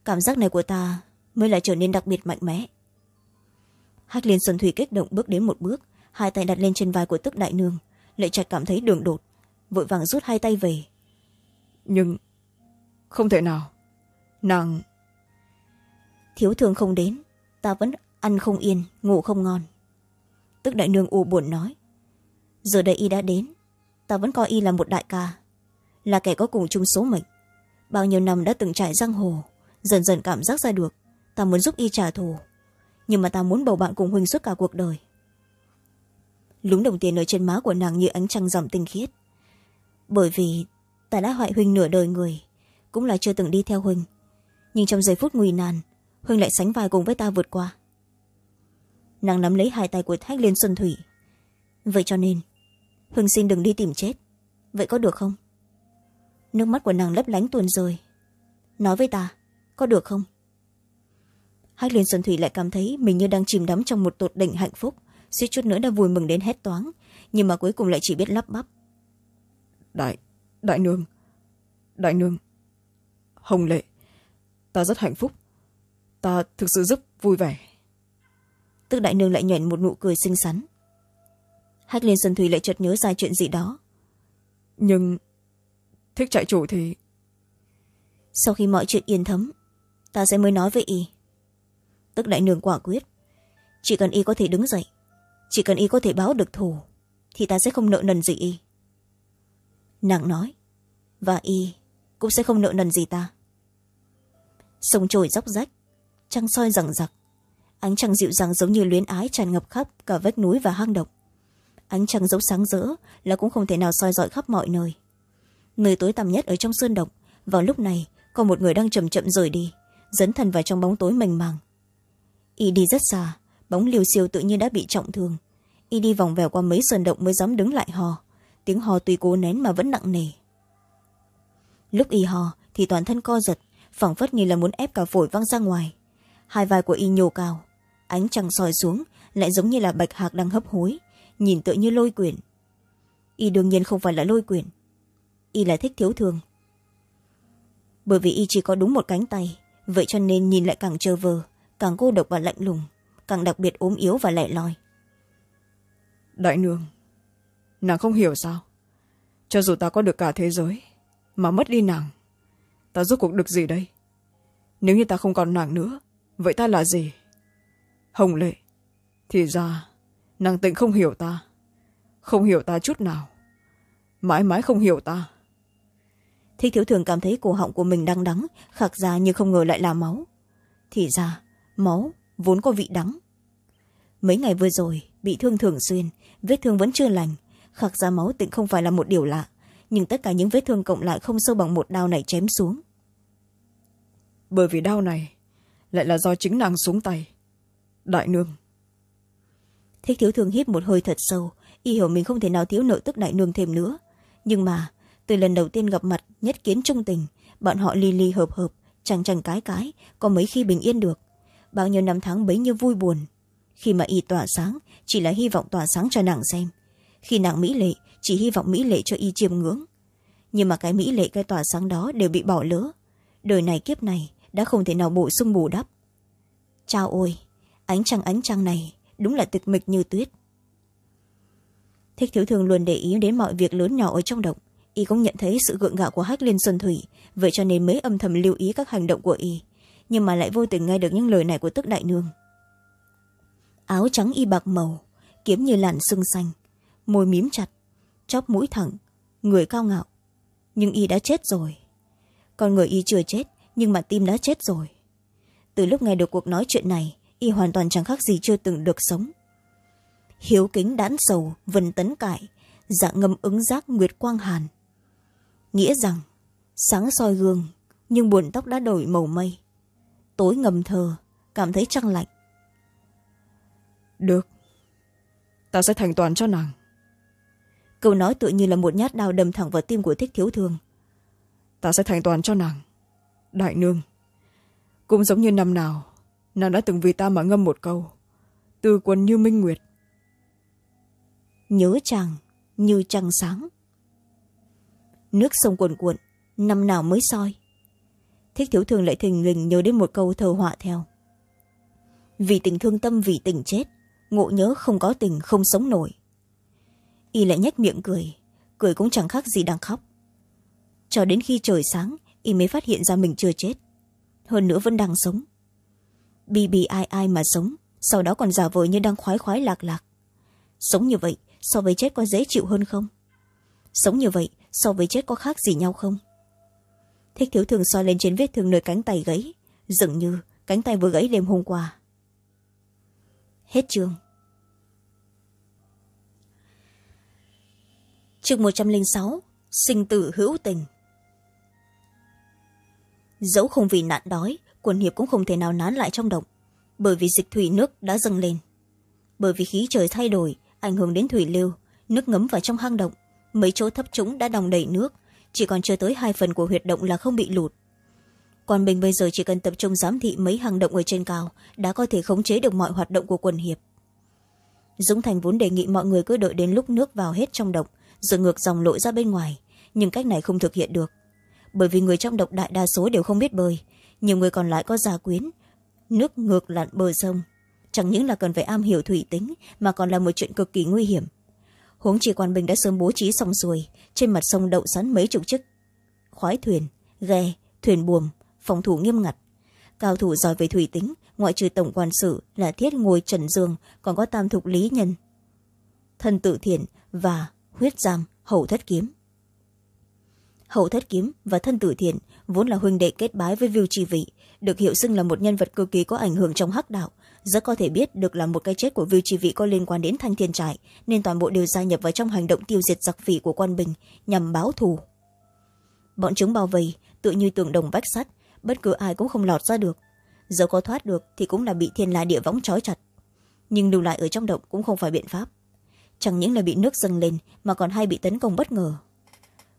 cảm giác này của ta mới lại trở nên đặc biệt mạnh mẽ hách liên xuân thủy kích động bước đến một bước hai tay đặt lên trên vai của tức đại nương lại chợt cảm thấy đường đột vội vàng rút hai tay về. Nhưng không thể nào nàng thiếu thường không đến ta vẫn ăn không yên ngủ không ngon. Tức đại nương u buồn nói giờ đây y đã đến ta vẫn coi y là một đại ca là kẻ có cùng chung số mệnh. Bao nhiêu năm đã từng trải giang hồ dần dần cảm giác ra được ta muốn giúp y trả thù nhưng mà ta muốn bầu bạn cùng huynh suốt cả cuộc đời. Lúng đồng tiền ở trên má của nàng như ánh trăng dòng tinh khiết. Bởi vì ta đã hoại huynh nửa đời người, cũng là chưa từng đi theo huynh nhưng trong giây phút nguy nan huynh lại sánh vai cùng với ta vượt qua. Nàng nắm lấy hai tay của thách liên xuân thủy. Vậy cho nên huynh xin đừng đi tìm chết. Vậy có được không? Nước mắt của nàng lấp lánh tuôn rơi. Nói với ta, có được không? Hách liên xuân thủy lại cảm thấy mình như đang chìm đắm trong một tột đỉnh hạnh phúc. Suýt chút nữa đã vui mừng đến hét toáng nhưng mà cuối cùng lại chỉ biết lắp bắp. Đại đại nương đại nương hồng lệ ta rất hạnh phúc. Ta thực sự rất vui vẻ. Tức đại nương lại nhoẻn một nụ cười xinh xắn. Hách liên xuân thủy lại chợt nhớ ra chuyện gì đó. Nhưng thích trại chủ thì sau khi mọi chuyện yên thấm ta sẽ mới nói với y tức đại nương quả quyết. Chỉ cần y có thể đứng dậy, chỉ cần y có thể báo được thù, thì ta sẽ không nợ nần gì y. Nàng nói, và y cũng sẽ không nợ nần gì ta. Sông trồi róc rách, trăng soi rằng giặc ánh trăng dịu dàng giống như luyến ái tràn ngập khắp cả vách núi và hang động. Ánh trăng dấu sáng rỡ là cũng không thể nào soi dọi khắp mọi nơi. Nơi tối tăm nhất ở trong sơn động, vào lúc này, có một người đang chậm chậm rời đi, dấn thần vào trong bóng tối mênh màng y đi rất xa, bóng liều siêu tự nhiên đã bị trọng thương. Y đi vòng vèo qua mấy sơn động mới dám đứng lại hò tiếng hò tuy cố nén mà vẫn nặng nề. Lúc y hò thì toàn thân co giật, phảng phất như là muốn ép cả phổi văng ra ngoài. Hai vai của y nhô cao, ánh trăng soi xuống, lại giống như là bạch hạc đang hấp hối, nhìn tựa như lôi quyển. Y đương nhiên không phải là lôi quyển. Y là thích thiếu thường bởi vì y chỉ có đúng một cánh tay, vậy cho nên nhìn lại càng trơ vơ càng cô độc và lạnh lùng càng đặc biệt ốm yếu và lẻ loi. Đại nương nàng không hiểu sao? Cho dù ta có được cả thế giới mà mất đi nàng ta rốt cuộc được gì đây? Nếu như ta không còn nàng nữa vậy ta là gì? Hồng lệ thì ra nàng tịnh không hiểu ta không hiểu ta chút nào mãi mãi không hiểu ta. Thích thiếu thường cảm thấy cổ họng của mình đang đắng khạc ra nhưng không ngờ lại là máu. Thì ra máu vốn có vị đắng. Mấy ngày vừa rồi bị thương thường xuyên vết thương vẫn chưa lành. Khạc ra máu tịnh không phải là một điều lạ nhưng tất cả những vết thương cộng lại không sâu bằng một đao này chém xuống. Bởi vì đau này lại là do chính nàng xuống tay. Đại nương. Thích thiếu thương hít một hơi thật sâu y hiểu mình không thể nào thiếu nợ tức đại nương thêm nữa. Nhưng mà từ lần đầu tiên gặp mặt nhất kiến trung tình bọn họ ly ly hợp hợp chẳng chẳng cái cái có mấy khi bình yên được bao nhiêu năm tháng bấy nhiêu vui buồn. Khi mà y tỏa sáng, chỉ là hy vọng tỏa sáng cho nàng xem. Khi nàng mỹ lệ, chỉ hy vọng mỹ lệ cho y chiêm ngưỡng. Nhưng mà cái mỹ lệ, cái tỏa sáng đó đều bị bỏ lỡ. Đời này kiếp này, đã không thể nào bổ sung bù đắp. Chao ôi, ánh trăng ánh trăng này, đúng là tịch mịch như tuyết. Thích thiếu thường luôn để ý đến mọi việc lớn nhỏ ở trong động. Y cũng nhận thấy sự gượng gạo của hách liên xuân thủy, vậy cho nên mới âm thầm lưu ý các hành động của y nhưng mà lại vô tình nghe được những lời này của tức đại nương. Áo trắng y bạc màu, kiếm như làn sưng xanh, môi mím chặt, chóp mũi thẳng, người cao ngạo. Nhưng y đã chết rồi. Còn người y chưa chết, nhưng mà tim đã chết rồi. Từ lúc nghe được cuộc nói chuyện này, y hoàn toàn chẳng khác gì chưa từng được sống. Hiếu kính đãn sầu vần tấn cải, dạng ngâm ứng giác nguyệt quang hàn. Nghĩa rằng, sáng soi gương, nhưng buồn tóc đã đổi màu mây tối ngầm thờ cảm thấy trăng lạnh. Được ta sẽ thành toàn cho nàng. Câu nói tự như là một nhát đao đâm thẳng vào tim của thích thiếu thương. Ta sẽ thành toàn cho nàng. Đại nương cũng giống như năm nào nàng đã từng vì ta mà ngâm một câu từ quần như minh nguyệt. Nhớ chàng như trăng sáng. Nước sông cuồn cuộn năm nào mới soi thích thiếu thường lại thình lình nhớ đến một câu thơ họa theo. Vì tình thương tâm, vì tình chết, ngộ nhớ không có tình không sống nổi. Y lại nhếch miệng cười cười cũng chẳng khác gì đang khóc. Cho đến khi trời sáng, y mới phát hiện ra mình chưa chết. Hơn nữa vẫn đang sống. Bi bi ai ai mà sống, sau đó còn giả vờ như đang khoái khoái lạc lạc. Sống như vậy, so với chết có dễ chịu hơn không? Sống như vậy, so với chết có khác gì nhau không? Thích thiếu thường soi lên trên vết thương nơi cánh tay gãy. Dường như cánh tay vừa gãy đêm hôm qua. Hết chương. Chương một trăm linh sáu, sinh tử hữu tình. Dẫu không vì nạn đói, quần hiệp cũng không thể nào nán lại trong động, bởi vì dịch thủy nước đã dâng lên. Bởi vì khí trời thay đổi, ảnh hưởng đến thủy lưu, nước ngấm vào trong hang động, mấy chỗ thấp trũng đã đong đầy nước chỉ còn chưa tới hai phần của huyệt động là không bị lụt. Còn mình bây giờ chỉ cần tập trung giám thị mấy hang động ở trên cao, đã có thể khống chế được mọi hoạt động của quần hiệp. Dũng thành vốn đề nghị mọi người cứ đợi đến lúc nước vào hết trong động, rồi ngược dòng lội ra bên ngoài, nhưng cách này không thực hiện được. Bởi vì người trong động đại đa số đều không biết bơi, nhiều người còn lại có gia quyến, nước ngược lặn bờ sông. Chẳng những là cần phải am hiểu thủy tính, mà còn là một chuyện cực kỳ nguy hiểm. Huống chỉ quan bình đã sớm bố trí xong xuôi trên mặt sông đậu sẵn mấy chục chiếc khoái thuyền, ghe, thuyền buồm, phòng thủ nghiêm ngặt. Cao thủ giỏi về thủy tính, ngoại trừ tổng quan sự là thiết ngồi trần dương, còn có tam thục lý nhân, thân tự thiện và huyết giam, hậu thất kiếm. Hậu thất kiếm và thân tử thiện vốn là huynh đệ kết bái với viu tri vị, được hiệu xưng là một nhân vật cực kỳ có ảnh hưởng trong hắc đạo rất có thể biết được là một cái chết của viu tri vị có liên quan đến thanh thiên trại, nên toàn bộ đều gia nhập vào trong hành động tiêu diệt giặc phỉ của quan bình nhằm báo thù. Bọn chúng bao vây, tự như tường đồng vách sắt, bất cứ ai cũng không lọt ra được. Dẫu có thoát được thì cũng là bị thiên la địa võng trói chặt. Nhưng lưu lại ở trong động cũng không phải biện pháp. Chẳng những là bị nước dâng lên, mà còn hay bị tấn công bất ngờ.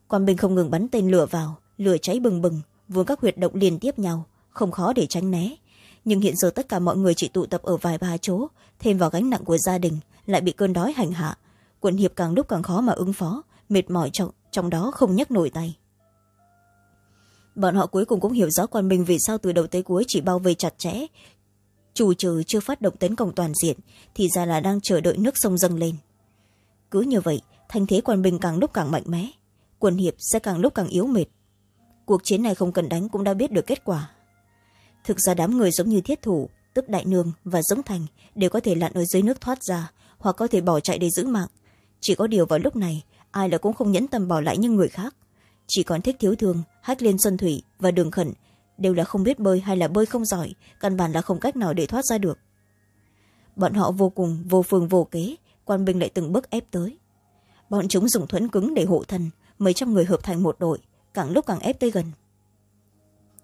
Quan bình không ngừng bắn tên lửa vào, lửa cháy bừng bừng, vướng các huyệt động liên tiếp nhau, không khó để tránh né nhưng hiện giờ tất cả mọi người chỉ tụ tập ở vài ba chỗ thêm vào gánh nặng của gia đình lại bị cơn đói hành hạ. Quận hiệp càng lúc càng khó mà ứng phó mệt mỏi trong, trong đó không nhấc nổi tay. Bọn họ cuối cùng cũng hiểu rõ quan bình vì sao từ đầu tới cuối chỉ bao vây chặt chẽ. Chủ trừ chưa phát động tấn công toàn diện thì ra là đang chờ đợi nước sông dâng lên. Cứ như vậy thanh thế quan bình càng lúc càng mạnh mẽ. Quân hiệp sẽ càng lúc càng yếu mệt. Cuộc chiến này không cần đánh cũng đã biết được kết quả thực ra đám người giống như thiết thủ, tức đại nương và giống thành đều có thể lặn ở dưới nước thoát ra, hoặc có thể bỏ chạy để giữ mạng. Chỉ có điều vào lúc này, ai là cũng không nhẫn tâm bỏ lại những người khác. Chỉ còn thích thiếu thương, hách liên xuân thủy và đường khẩn đều là không biết bơi hay là bơi không giỏi, căn bản là không cách nào để thoát ra được. Bọn họ vô cùng, vô phương, vô kế, quan binh lại từng bước ép tới. Bọn chúng dùng thuẫn cứng để hộ thân, mấy trăm người hợp thành một đội, càng lúc càng ép tới gần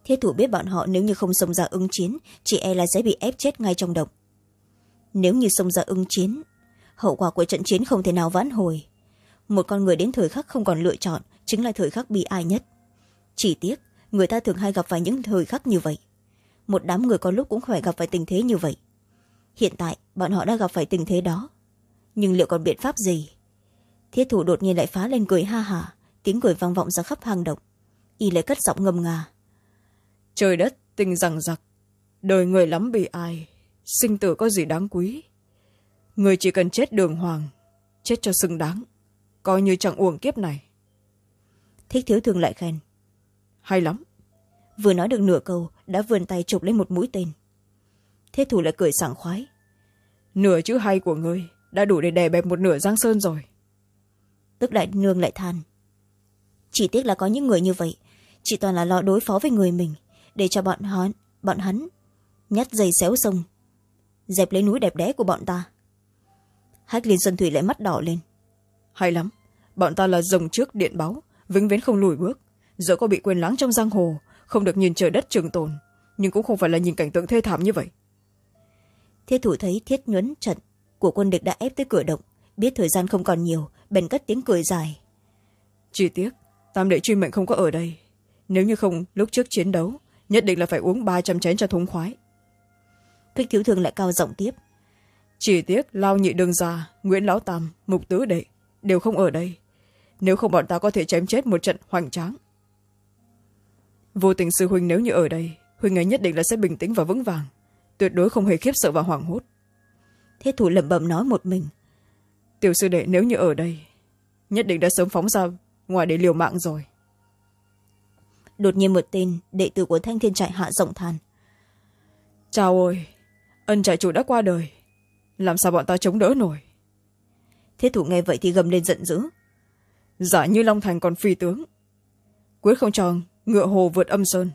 thiết thủ biết bọn họ nếu như không xông ra ứng chiến, chỉ e là sẽ bị ép chết ngay trong động. Nếu như xông ra ứng chiến, hậu quả của trận chiến không thể nào vãn hồi. Một con người đến thời khắc không còn lựa chọn, chính là thời khắc bị ai nhất. Chỉ tiếc, người ta thường hay gặp phải những thời khắc như vậy. Một đám người có lúc cũng phải gặp phải tình thế như vậy. Hiện tại, bọn họ đã gặp phải tình thế đó. Nhưng liệu còn biện pháp gì? Thiết thủ đột nhiên lại phá lên cười ha hả tiếng cười vang vọng ra khắp hang động. Y lại cất giọng ngầm ngà trời đất tình rằng giặc đời người lắm bị ai sinh tử có gì đáng quý. Người chỉ cần chết đường hoàng chết cho xứng đáng. Coi như chẳng uổng kiếp này. Thích thiếu thường lại khen. Hay lắm. Vừa nói được nửa câu đã vươn tay chụp lấy một mũi tên. Thế thủ lại cười sảng khoái. Nửa chữ hay của ngươi đã đủ để đè bẹp một nửa giang sơn rồi. Tức đại nương lại than. Chỉ tiếc là có những người như vậy chỉ toàn là lo đối phó với người mình để cho bọn hắn bọn hắn nhát dây xéo sông dẹp lấy núi đẹp đẽ của bọn ta. Hách liên xuân thủy lại mắt đỏ lên. Hay lắm bọn ta là rồng trước điện báu vĩnh viễn không lùi bước. Dẫu có bị quên lãng trong giang hồ không được nhìn trời đất trường tồn nhưng cũng không phải là nhìn cảnh tượng thê thảm như vậy. Thiết thủ thấy thiết nhuấn trận của quân địch đã ép tới cửa động biết thời gian không còn nhiều bèn cất tiếng cười dài. Chi tiết tam đệ truy mệnh không có ở đây. Nếu như không lúc trước chiến đấu nhất định là phải uống ba trăm chén cho thống khoái. Thích thiếu thường lại cao giọng tiếp. Chỉ tiếc lao nhị đường già nguyễn lão tam mục tứ đệ đều không ở đây. Nếu không bọn ta có thể chém chết một trận hoành tráng. Vô tình sư huynh nếu như ở đây huynh ấy nhất định là sẽ bình tĩnh và vững vàng. Tuyệt đối không hề khiếp sợ và hoảng hốt. Thế thủ lẩm bẩm nói một mình. Tiểu sư đệ nếu như ở đây nhất định đã sớm phóng ra ngoài để liều mạng rồi đột nhiên một tên đệ tử của thanh thiên trại hạ giọng than. Chào ôi ân trại chủ đã qua đời. Làm sao bọn ta chống đỡ nổi? Thế thủ nghe vậy thì gầm lên giận dữ. Giả như long thành còn phi tướng. Quyết không cho ngựa hồ vượt âm sơn.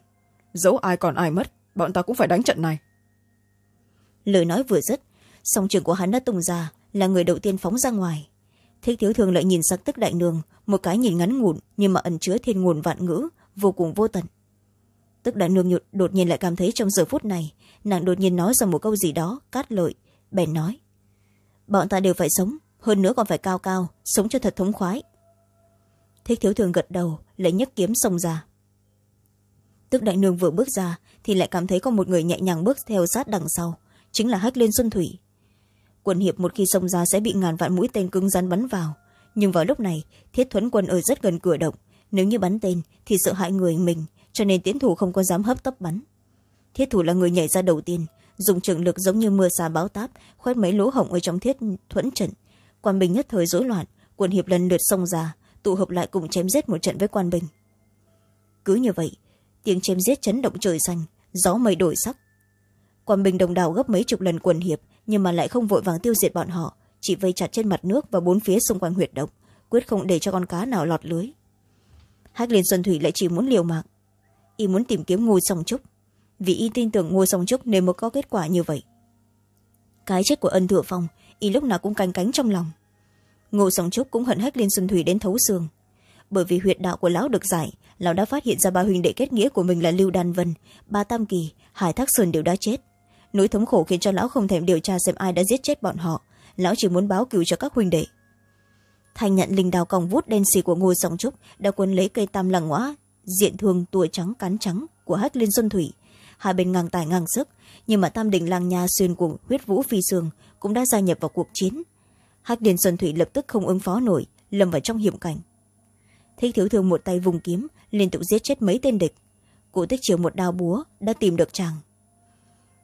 Dẫu ai còn ai mất bọn ta cũng phải đánh trận này. Lời nói vừa dứt song trường của hắn đã tung ra là người đầu tiên phóng ra ngoài. Thích thiếu thường lại nhìn sang tức đại nương một cái nhìn ngắn ngủn nhưng mà ẩn chứa thiên nguồn vạn ngữ vô cùng vô tận. Tức đại nương đột nhiên lại cảm thấy trong giờ phút này, nàng đột nhiên nói ra một câu gì đó, cát lợi bèn nói. Bọn ta đều phải sống, hơn nữa còn phải cao cao, sống cho thật thống khoái. Thích thiếu thường gật đầu lại nhấc kiếm xông ra. Tức đại nương vừa bước ra, thì lại cảm thấy có một người nhẹ nhàng bước theo sát đằng sau, chính là hách lên xuân thủy. Quân hiệp một khi xông ra sẽ bị ngàn vạn mũi tên cứng rắn bắn vào, nhưng vào lúc này, thiết thuấn quân ở rất gần cửa động nếu như bắn tên, thì sợ hại người mình, cho nên tiến thủ không có dám hấp tấp bắn. Thiết thủ là người nhảy ra đầu tiên, dùng trường lực giống như mưa xà báo táp, khoét mấy lỗ hổng ở trong thiết thuẫn trận. Quan bình nhất thời rối loạn quân hiệp lần lượt xông ra, tụ hợp lại cùng chém giết một trận với quan bình. cứ như vậy, tiếng chém giết chấn động trời xanh, gió mây đổi sắc. Quan bình đồng đảo gấp mấy chục lần quần hiệp, nhưng mà lại không vội vàng tiêu diệt bọn họ, chỉ vây chặt trên mặt nước và bốn phía xung quanh huyệt động, quyết không để cho con cá nào lọt lưới. Hắc liên xuân thủy lại chỉ muốn liều mạng. Y muốn tìm kiếm ngôi song trúc. Vì y tin tưởng ngôi song trúc nên mới có kết quả như vậy. Cái chết của ân thừa phong, y lúc nào cũng canh cánh trong lòng. Ngô song trúc cũng hận hách liên xuân thủy đến thấu xương. Bởi vì huyệt đạo của lão được giải, lão đã phát hiện ra ba huynh đệ kết nghĩa của mình là lưu đan vân, ba tam kỳ, hải thác sơn đều đã chết. Nỗi thống khổ khiến cho lão không thèm điều tra xem ai đã giết chết bọn họ. Lão chỉ muốn báo cứu cho các huynh đệ. Thanh nhận linh đào còng vút đen xì của ngô song trúc đã quân lấy cây tam làng ngõa diện thương tuổi trắng cắn trắng của hách liên xuân thủy. Hai bên ngang tài ngang sức, nhưng mà tam đình lang nha xuyên của huyết vũ phi sương cũng đã gia nhập vào cuộc chiến. Hách liên xuân thủy lập tức không ứng phó nổi lầm vào trong hiểm cảnh. Thích thiếu thương một tay vùng kiếm, liên tục giết chết mấy tên địch. Cụ tích chiều một đao búa đã tìm được chàng.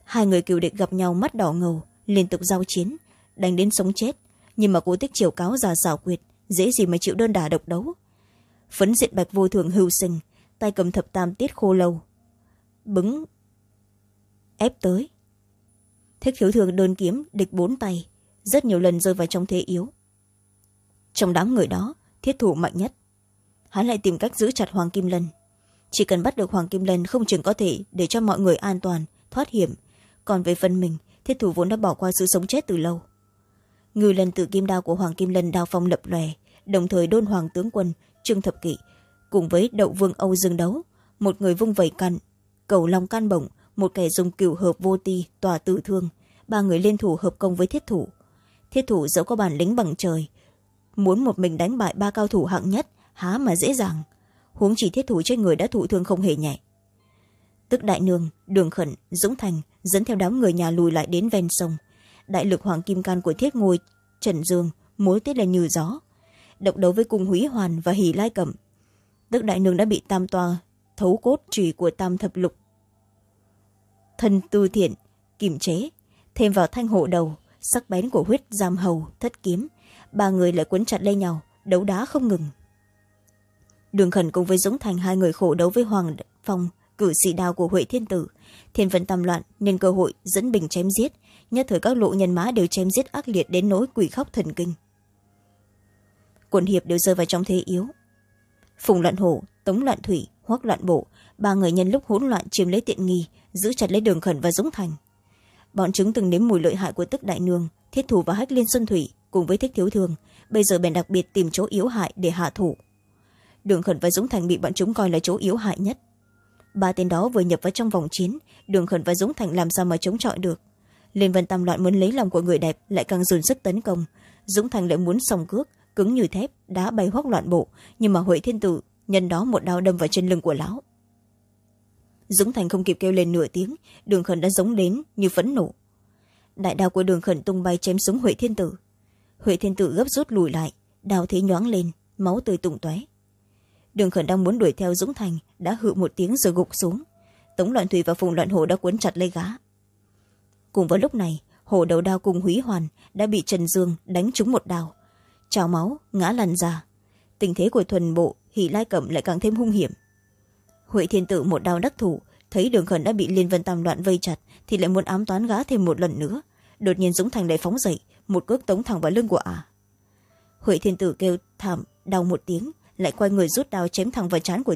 Hai người cựu địch gặp nhau mắt đỏ ngầu, liên tục giao chiến, đánh đến sống chết nhưng mà cố tích chiều cáo già xảo quyệt, dễ gì mà chịu đơn đả độc đấu. Phấn diện bạch vô thường hưu sinh tay cầm thập tam tiết khô lâu. Bứng, ép tới. Thích thiếu thường đơn kiếm, địch bốn tay, rất nhiều lần rơi vào trong thế yếu. Trong đám người đó, thiết thủ mạnh nhất. Hắn lại tìm cách giữ chặt hoàng kim lân. Chỉ cần bắt được hoàng kim lân không chừng có thể để cho mọi người an toàn, thoát hiểm. Còn về phần mình, thiết thủ vốn đã bỏ qua sự sống chết từ lâu ngư lần tự kim đao của hoàng kim lân đao phong lập lòe, đồng thời đôn hoàng tướng quân trương thập kỵ cùng với đậu vương âu dương đấu, một người vung vẩy cằn cầu long can bổng, một kẻ dùng cửu hợp vô ti tòa tự thương, ba người liên thủ hợp công với thiết thủ. Thiết thủ dẫu có bản lĩnh bằng trời, muốn một mình đánh bại ba cao thủ hạng nhất, há mà dễ dàng. Huống chỉ thiết thủ trên người đã thụ thương không hề nhẹ. Tức đại nương, đường khẩn, dũng thành dẫn theo đám người nhà lùi lại đến ven sông đại lực hoàng kim can của thiết ngôi, trần dương, mối tiết là như gió, độc đấu với cung húy hoàn và hỷ lai cẩm. Tức đại nương đã bị tam toa thấu cốt trùy của tam thập lục. Thân tư thiện, kiềm chế, thêm vào thanh hộ đầu, sắc bén của huyết giam hầu, thất kiếm, ba người lại quấn chặt lấy nhau, đấu đá không ngừng. Đường khẩn cùng với dũng thành, hai người khổ đấu với hoàng phong, cử sĩ đao của huệ thiên tử, thiên vân tam loạn, nhân cơ hội dẫn bình chém giết nhất thời các lộ nhân mã đều chém giết ác liệt đến nỗi quỷ khóc thần kinh. Quần hiệp đều rơi vào trong thế yếu. Phùng loạn hổ, tống loạn thủy, hoắc loạn bộ, ba người nhân lúc hỗn loạn chiếm lấy tiện nghi, giữ chặt lấy đường khẩn và dũng thành. Bọn chúng từng nếm mùi lợi hại của tức đại nương, thiết thủ và hách liên xuân thủy cùng với thích thiếu thương, bây giờ bèn đặc biệt tìm chỗ yếu hại để hạ thủ. Đường khẩn và dũng thành bị bọn chúng coi là chỗ yếu hại nhất. Ba tên đó vừa nhập vào trong vòng chiến, đường khẩn và dũng thành làm sao mà chống chọi được? Liên vân tam loạn muốn lấy lòng của người đẹp, lại càng dồn sức tấn công. Dũng thành lại muốn sòng cước, cứng như thép, đá bay hoắc loạn bộ. Nhưng mà huệ thiên tử nhân đó một đao đâm vào chân lưng của lão. Dũng thành không kịp kêu lên nửa tiếng, đường khẩn đã giống đến như phẫn nộ. Đại đao của đường khẩn tung bay chém xuống huệ thiên tử. Huệ thiên tử gấp rút lùi lại, đao thế nhoáng lên, máu tươi tụng tóe. Đường khẩn đang muốn đuổi theo dũng thành, đã hự một tiếng rồi gục xuống. Tống loạn thủy và phùng loạn hồ đã cuốn chặt lấy gá cùng với lúc này, hồ đầu đao cùng húy hoàn đã bị trần dương đánh trúng một đao. Trào máu ngã lăn ra. Tình thế của thuần bộ, hỷ lai cẩm lại càng thêm hung hiểm. Huệ thiên tự một đao đắc thủ, thấy đường khẩn đã bị liên vân tam loạn vây chặt, thì lại muốn ám toán gá thêm một lần nữa. Đột nhiên dũng thành lại phóng dậy, một cước tống thẳng vào lưng của ả. Huệ thiên tử kêu thảm, đau một tiếng, lại quay người rút đao chém thẳng vào trán của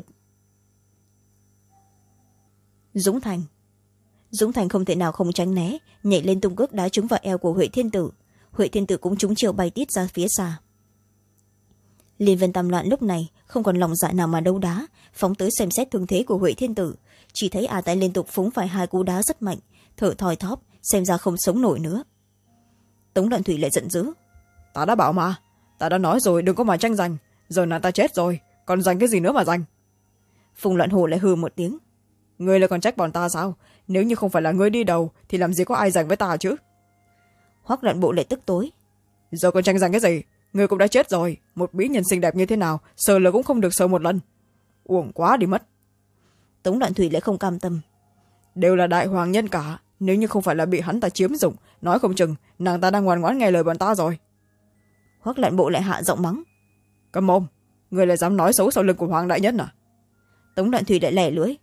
dũng thành dũng thành không thể nào không tránh né nhảy lên tung cước đá trúng vào eo của huệ thiên tử. Huệ thiên tử cũng trúng chiều bay tít ra phía xa. Liên vân tam loạn lúc này không còn lòng dạ nào mà đấu đá phóng tới xem xét thương thế của huệ thiên tử. Chỉ thấy a tại liên tục phúng phải hai cú đá rất mạnh thở thòi thóp xem ra không sống nổi nữa. Tống đoạn thủy lại giận dữ. Ta đã bảo mà ta đã nói rồi đừng có mà tranh giành. Giờ nàng ta chết rồi còn giành cái gì nữa mà giành? Phùng loạn hồ lại hừ một tiếng ngươi lại còn trách bọn ta sao? Nếu như không phải là ngươi đi đầu thì làm gì có ai giành với ta chứ? Hoắc loạn bộ lại tức tối. Giờ còn tranh giành cái gì? Ngươi cũng đã chết rồi. Một bí nhân xinh đẹp như thế nào sờ là cũng không được sờ một lần. Uổng quá đi mất. Tống đoạn thủy lại không cam tâm. Đều là đại hoàng nhân cả. Nếu như không phải là bị hắn ta chiếm dụng nói không chừng nàng ta đang ngoan ngoãn nghe lời bọn ta rồi. Hoắc loạn bộ lại hạ giọng mắng. Cầm mồm người lại dám nói xấu sau lưng của hoàng đại nhân à? Tống đoạn thủy lại lẻ lưỡi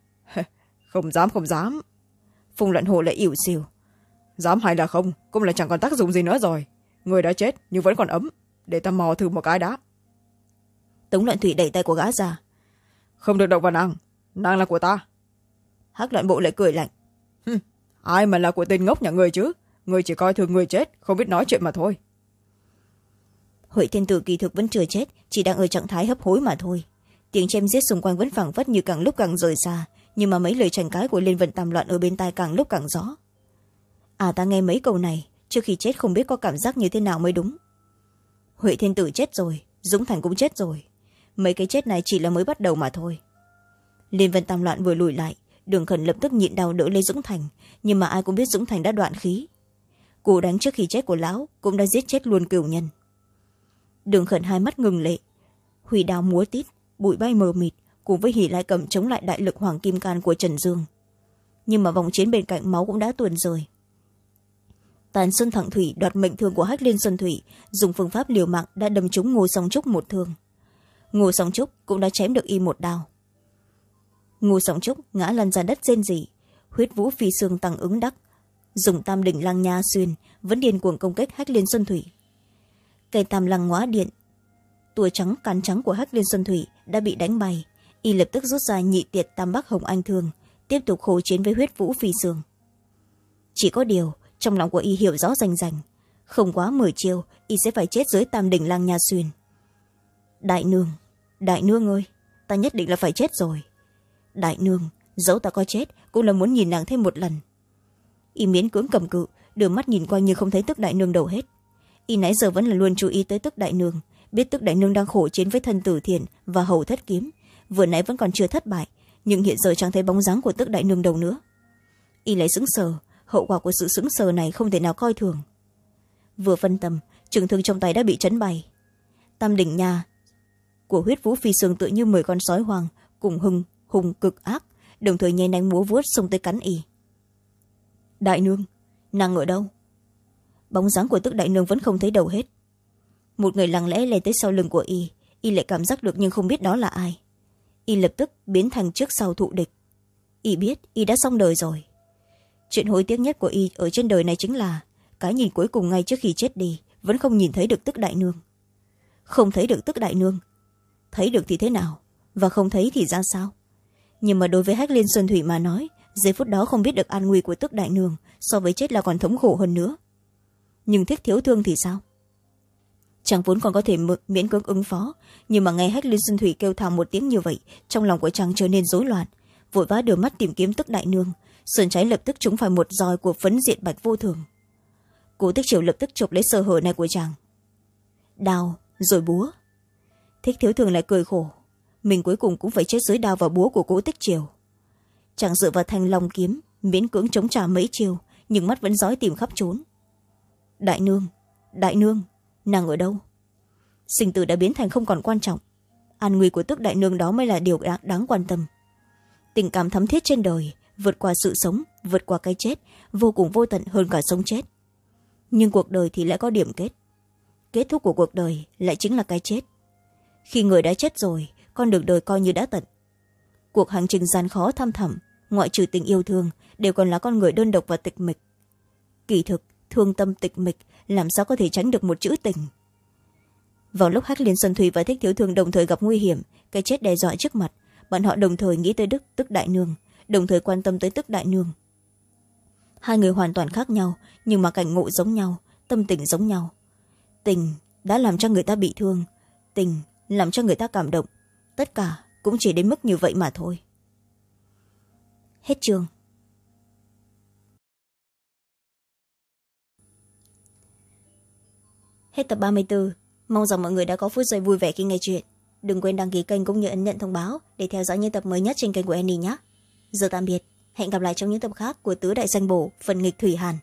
không dám không dám. Phùng loạn hồ lại ỉu xìu. Dám hay là không cũng là chẳng còn tác dụng gì nữa rồi. Người đã chết nhưng vẫn còn ấm. Để ta mò thử một cái đã. Tống loạn thủy đẩy tay của gã ra. Không được động vào nàng. Nàng là của ta. Hắc loạn bộ lại cười lạnh. Hừm, ai mà là của tên ngốc nhà người chứ? Người chỉ coi thường người chết không biết nói chuyện mà thôi. Huệ thiên tử kỳ thực vẫn chưa chết chỉ đang ở trạng thái hấp hối mà thôi. Tiếng chém giết xung quanh vẫn phẳng vất như càng lúc càng rời xa nhưng mà mấy lời tranh cãi của liên vận tam loạn ở bên tai càng lúc càng rõ. À ta nghe mấy câu này, trước khi chết không biết có cảm giác như thế nào mới đúng. Huệ thiên tử chết rồi, dũng thành cũng chết rồi. Mấy cái chết này chỉ là mới bắt đầu mà thôi. Liên vân tam loạn vừa lùi lại, đường khẩn lập tức nhịn đau đỡ lấy dũng thành. Nhưng mà ai cũng biết dũng thành đã đoạn khí. Cú đánh trước khi chết của lão cũng đã giết chết luôn cửu nhân. Đường khẩn hai mắt ngừng lệ. Hủy đao múa tít, bụi bay mờ mịt cùng với hỉ lai cầm chống lại đại lực hoàng kim can của trần dương. Nhưng mà vòng chiến bên cạnh máu cũng đã tuồn rời tàn xuân thẳng thủy đoạt mệnh thương của hách liên xuân thủy, dùng phương pháp liều mạng đã đâm trúng ngô song trúc một thương. Ngô song trúc cũng đã chém được y một đao. Ngô song trúc ngã lăn ra đất rên rỉ, huyết vũ phi xương tăng ứng đắc, dùng tam đỉnh lăng nha xuyên vẫn điên cuồng công kích hách liên xuân thủy. Cây tam lăng hóa điện, tua trắng cán trắng của hách liên xuân thủy đã bị đánh bay y lập tức rút ra nhị tiệt tam bắc hồng anh thương, tiếp tục khổ chiến với huyết vũ phi sương. Chỉ có điều, trong lòng của y hiểu rõ rành rành, không quá mười chiêu, y sẽ phải chết dưới tam đỉnh lang nha xuyên. Đại nương đại nương ơi, ta nhất định là phải chết rồi. Đại nương, dẫu ta có chết, cũng là muốn nhìn nàng thêm một lần. Y miễn cưỡng cầm cự, đưa mắt nhìn qua như không thấy tức đại nương đâu hết. Y nãy giờ vẫn là luôn chú ý tới tức đại nương, biết tức đại nương đang khổ chiến với thân tử thiện và hầu thất kiếm vừa nãy vẫn còn chưa thất bại, nhưng hiện giờ chẳng thấy bóng dáng của tức đại nương đâu nữa. Y lấy sững sờ, hậu quả của sự sững sờ này không thể nào coi thường. Vừa phân tâm, trường thương trong tay đã bị chấn bay. Tam đỉnh nhà của huyết vũ phi sương tự như mười con sói hoàng cùng hưng, hùng, cực ác, đồng thời nhen đánh múa vuốt xông tới cắn y. Đại nương, nàng ở đâu? Bóng dáng của tức đại nương vẫn không thấy đầu hết. Một người lặng lẽ lên tới sau lưng của y y lại cảm giác được nhưng không biết đó là ai y lập tức biến thành trước sau thụ địch. Y biết y đã xong đời rồi. Chuyện hối tiếc nhất của y ở trên đời này chính là cái nhìn cuối cùng ngay trước khi chết đi vẫn không nhìn thấy được tức đại nương. Không thấy được tức đại nương. Thấy được thì thế nào? Và không thấy thì ra sao? Nhưng mà đối với hách liên xuân thủy mà nói, giây phút đó không biết được an nguy của tức đại nương so với chết là còn thống khổ hơn nữa. Nhưng thích thiếu thương thì sao? Chàng vốn còn có thể miễn cưỡng ứng phó, nhưng mà nghe hách liên xuân thủy kêu thảm một tiếng như vậy, trong lòng của chàng trở nên rối loạn. Vội vã đưa mắt tìm kiếm tức đại nương. Sườn trái lập tức trúng phải một roi của phấn diện bạch vô thường. Cố tích triều lập tức chụp lấy sơ hở này của chàng. Đào, rồi búa. Thích thiếu thường lại cười khổ. Mình cuối cùng cũng phải chết dưới đao và búa của cố tích triều. Chàng dựa vào thanh long kiếm, miễn cưỡng chống trả mấy chiều nhưng mắt vẫn dõi tìm khắp trốn đại nương đại nương nàng ở đâu? Sinh tử đã biến thành không còn quan trọng. An nguy của tức đại nương đó mới là điều đáng, đáng quan tâm. Tình cảm thấm thiết trên đời vượt qua sự sống vượt qua cái chết vô cùng vô tận hơn cả sống chết. Nhưng cuộc đời thì lại có điểm kết. Kết thúc của cuộc đời lại chính là cái chết. Khi người đã chết rồi con đường đời coi như đã tận. Cuộc hành trình gian khó thăm thẳm ngoại trừ tình yêu thương đều còn là con người đơn độc và tịch mịch. Kỳ thực thương tâm tịch mịch làm sao có thể tránh được một chữ tình? Vào lúc hắc liên xuân Thủy và thích thiếu thương đồng thời gặp nguy hiểm, cái chết đe dọa trước mặt, bọn họ đồng thời nghĩ tới đức, tức đại nương, đồng thời quan tâm tới tức đại nương. Hai người hoàn toàn khác nhau, nhưng mà cảnh ngộ giống nhau, tâm tình giống nhau. Tình đã làm cho người ta bị thương, tình làm cho người ta cảm động, tất cả cũng chỉ đến mức như vậy mà thôi. Hết chương. Hết tập ba mươi bốn mong rằng mọi người đã có phút giây vui vẻ khi nghe chuyện. Đừng quên đăng ký kênh cũng như ấn nhận thông báo để theo dõi những tập mới nhất trên kênh của annie nhé. Giờ tạm biệt. Hẹn gặp lại trong những tập khác của tứ đại danh bổ, phần nghịch thủy hàn.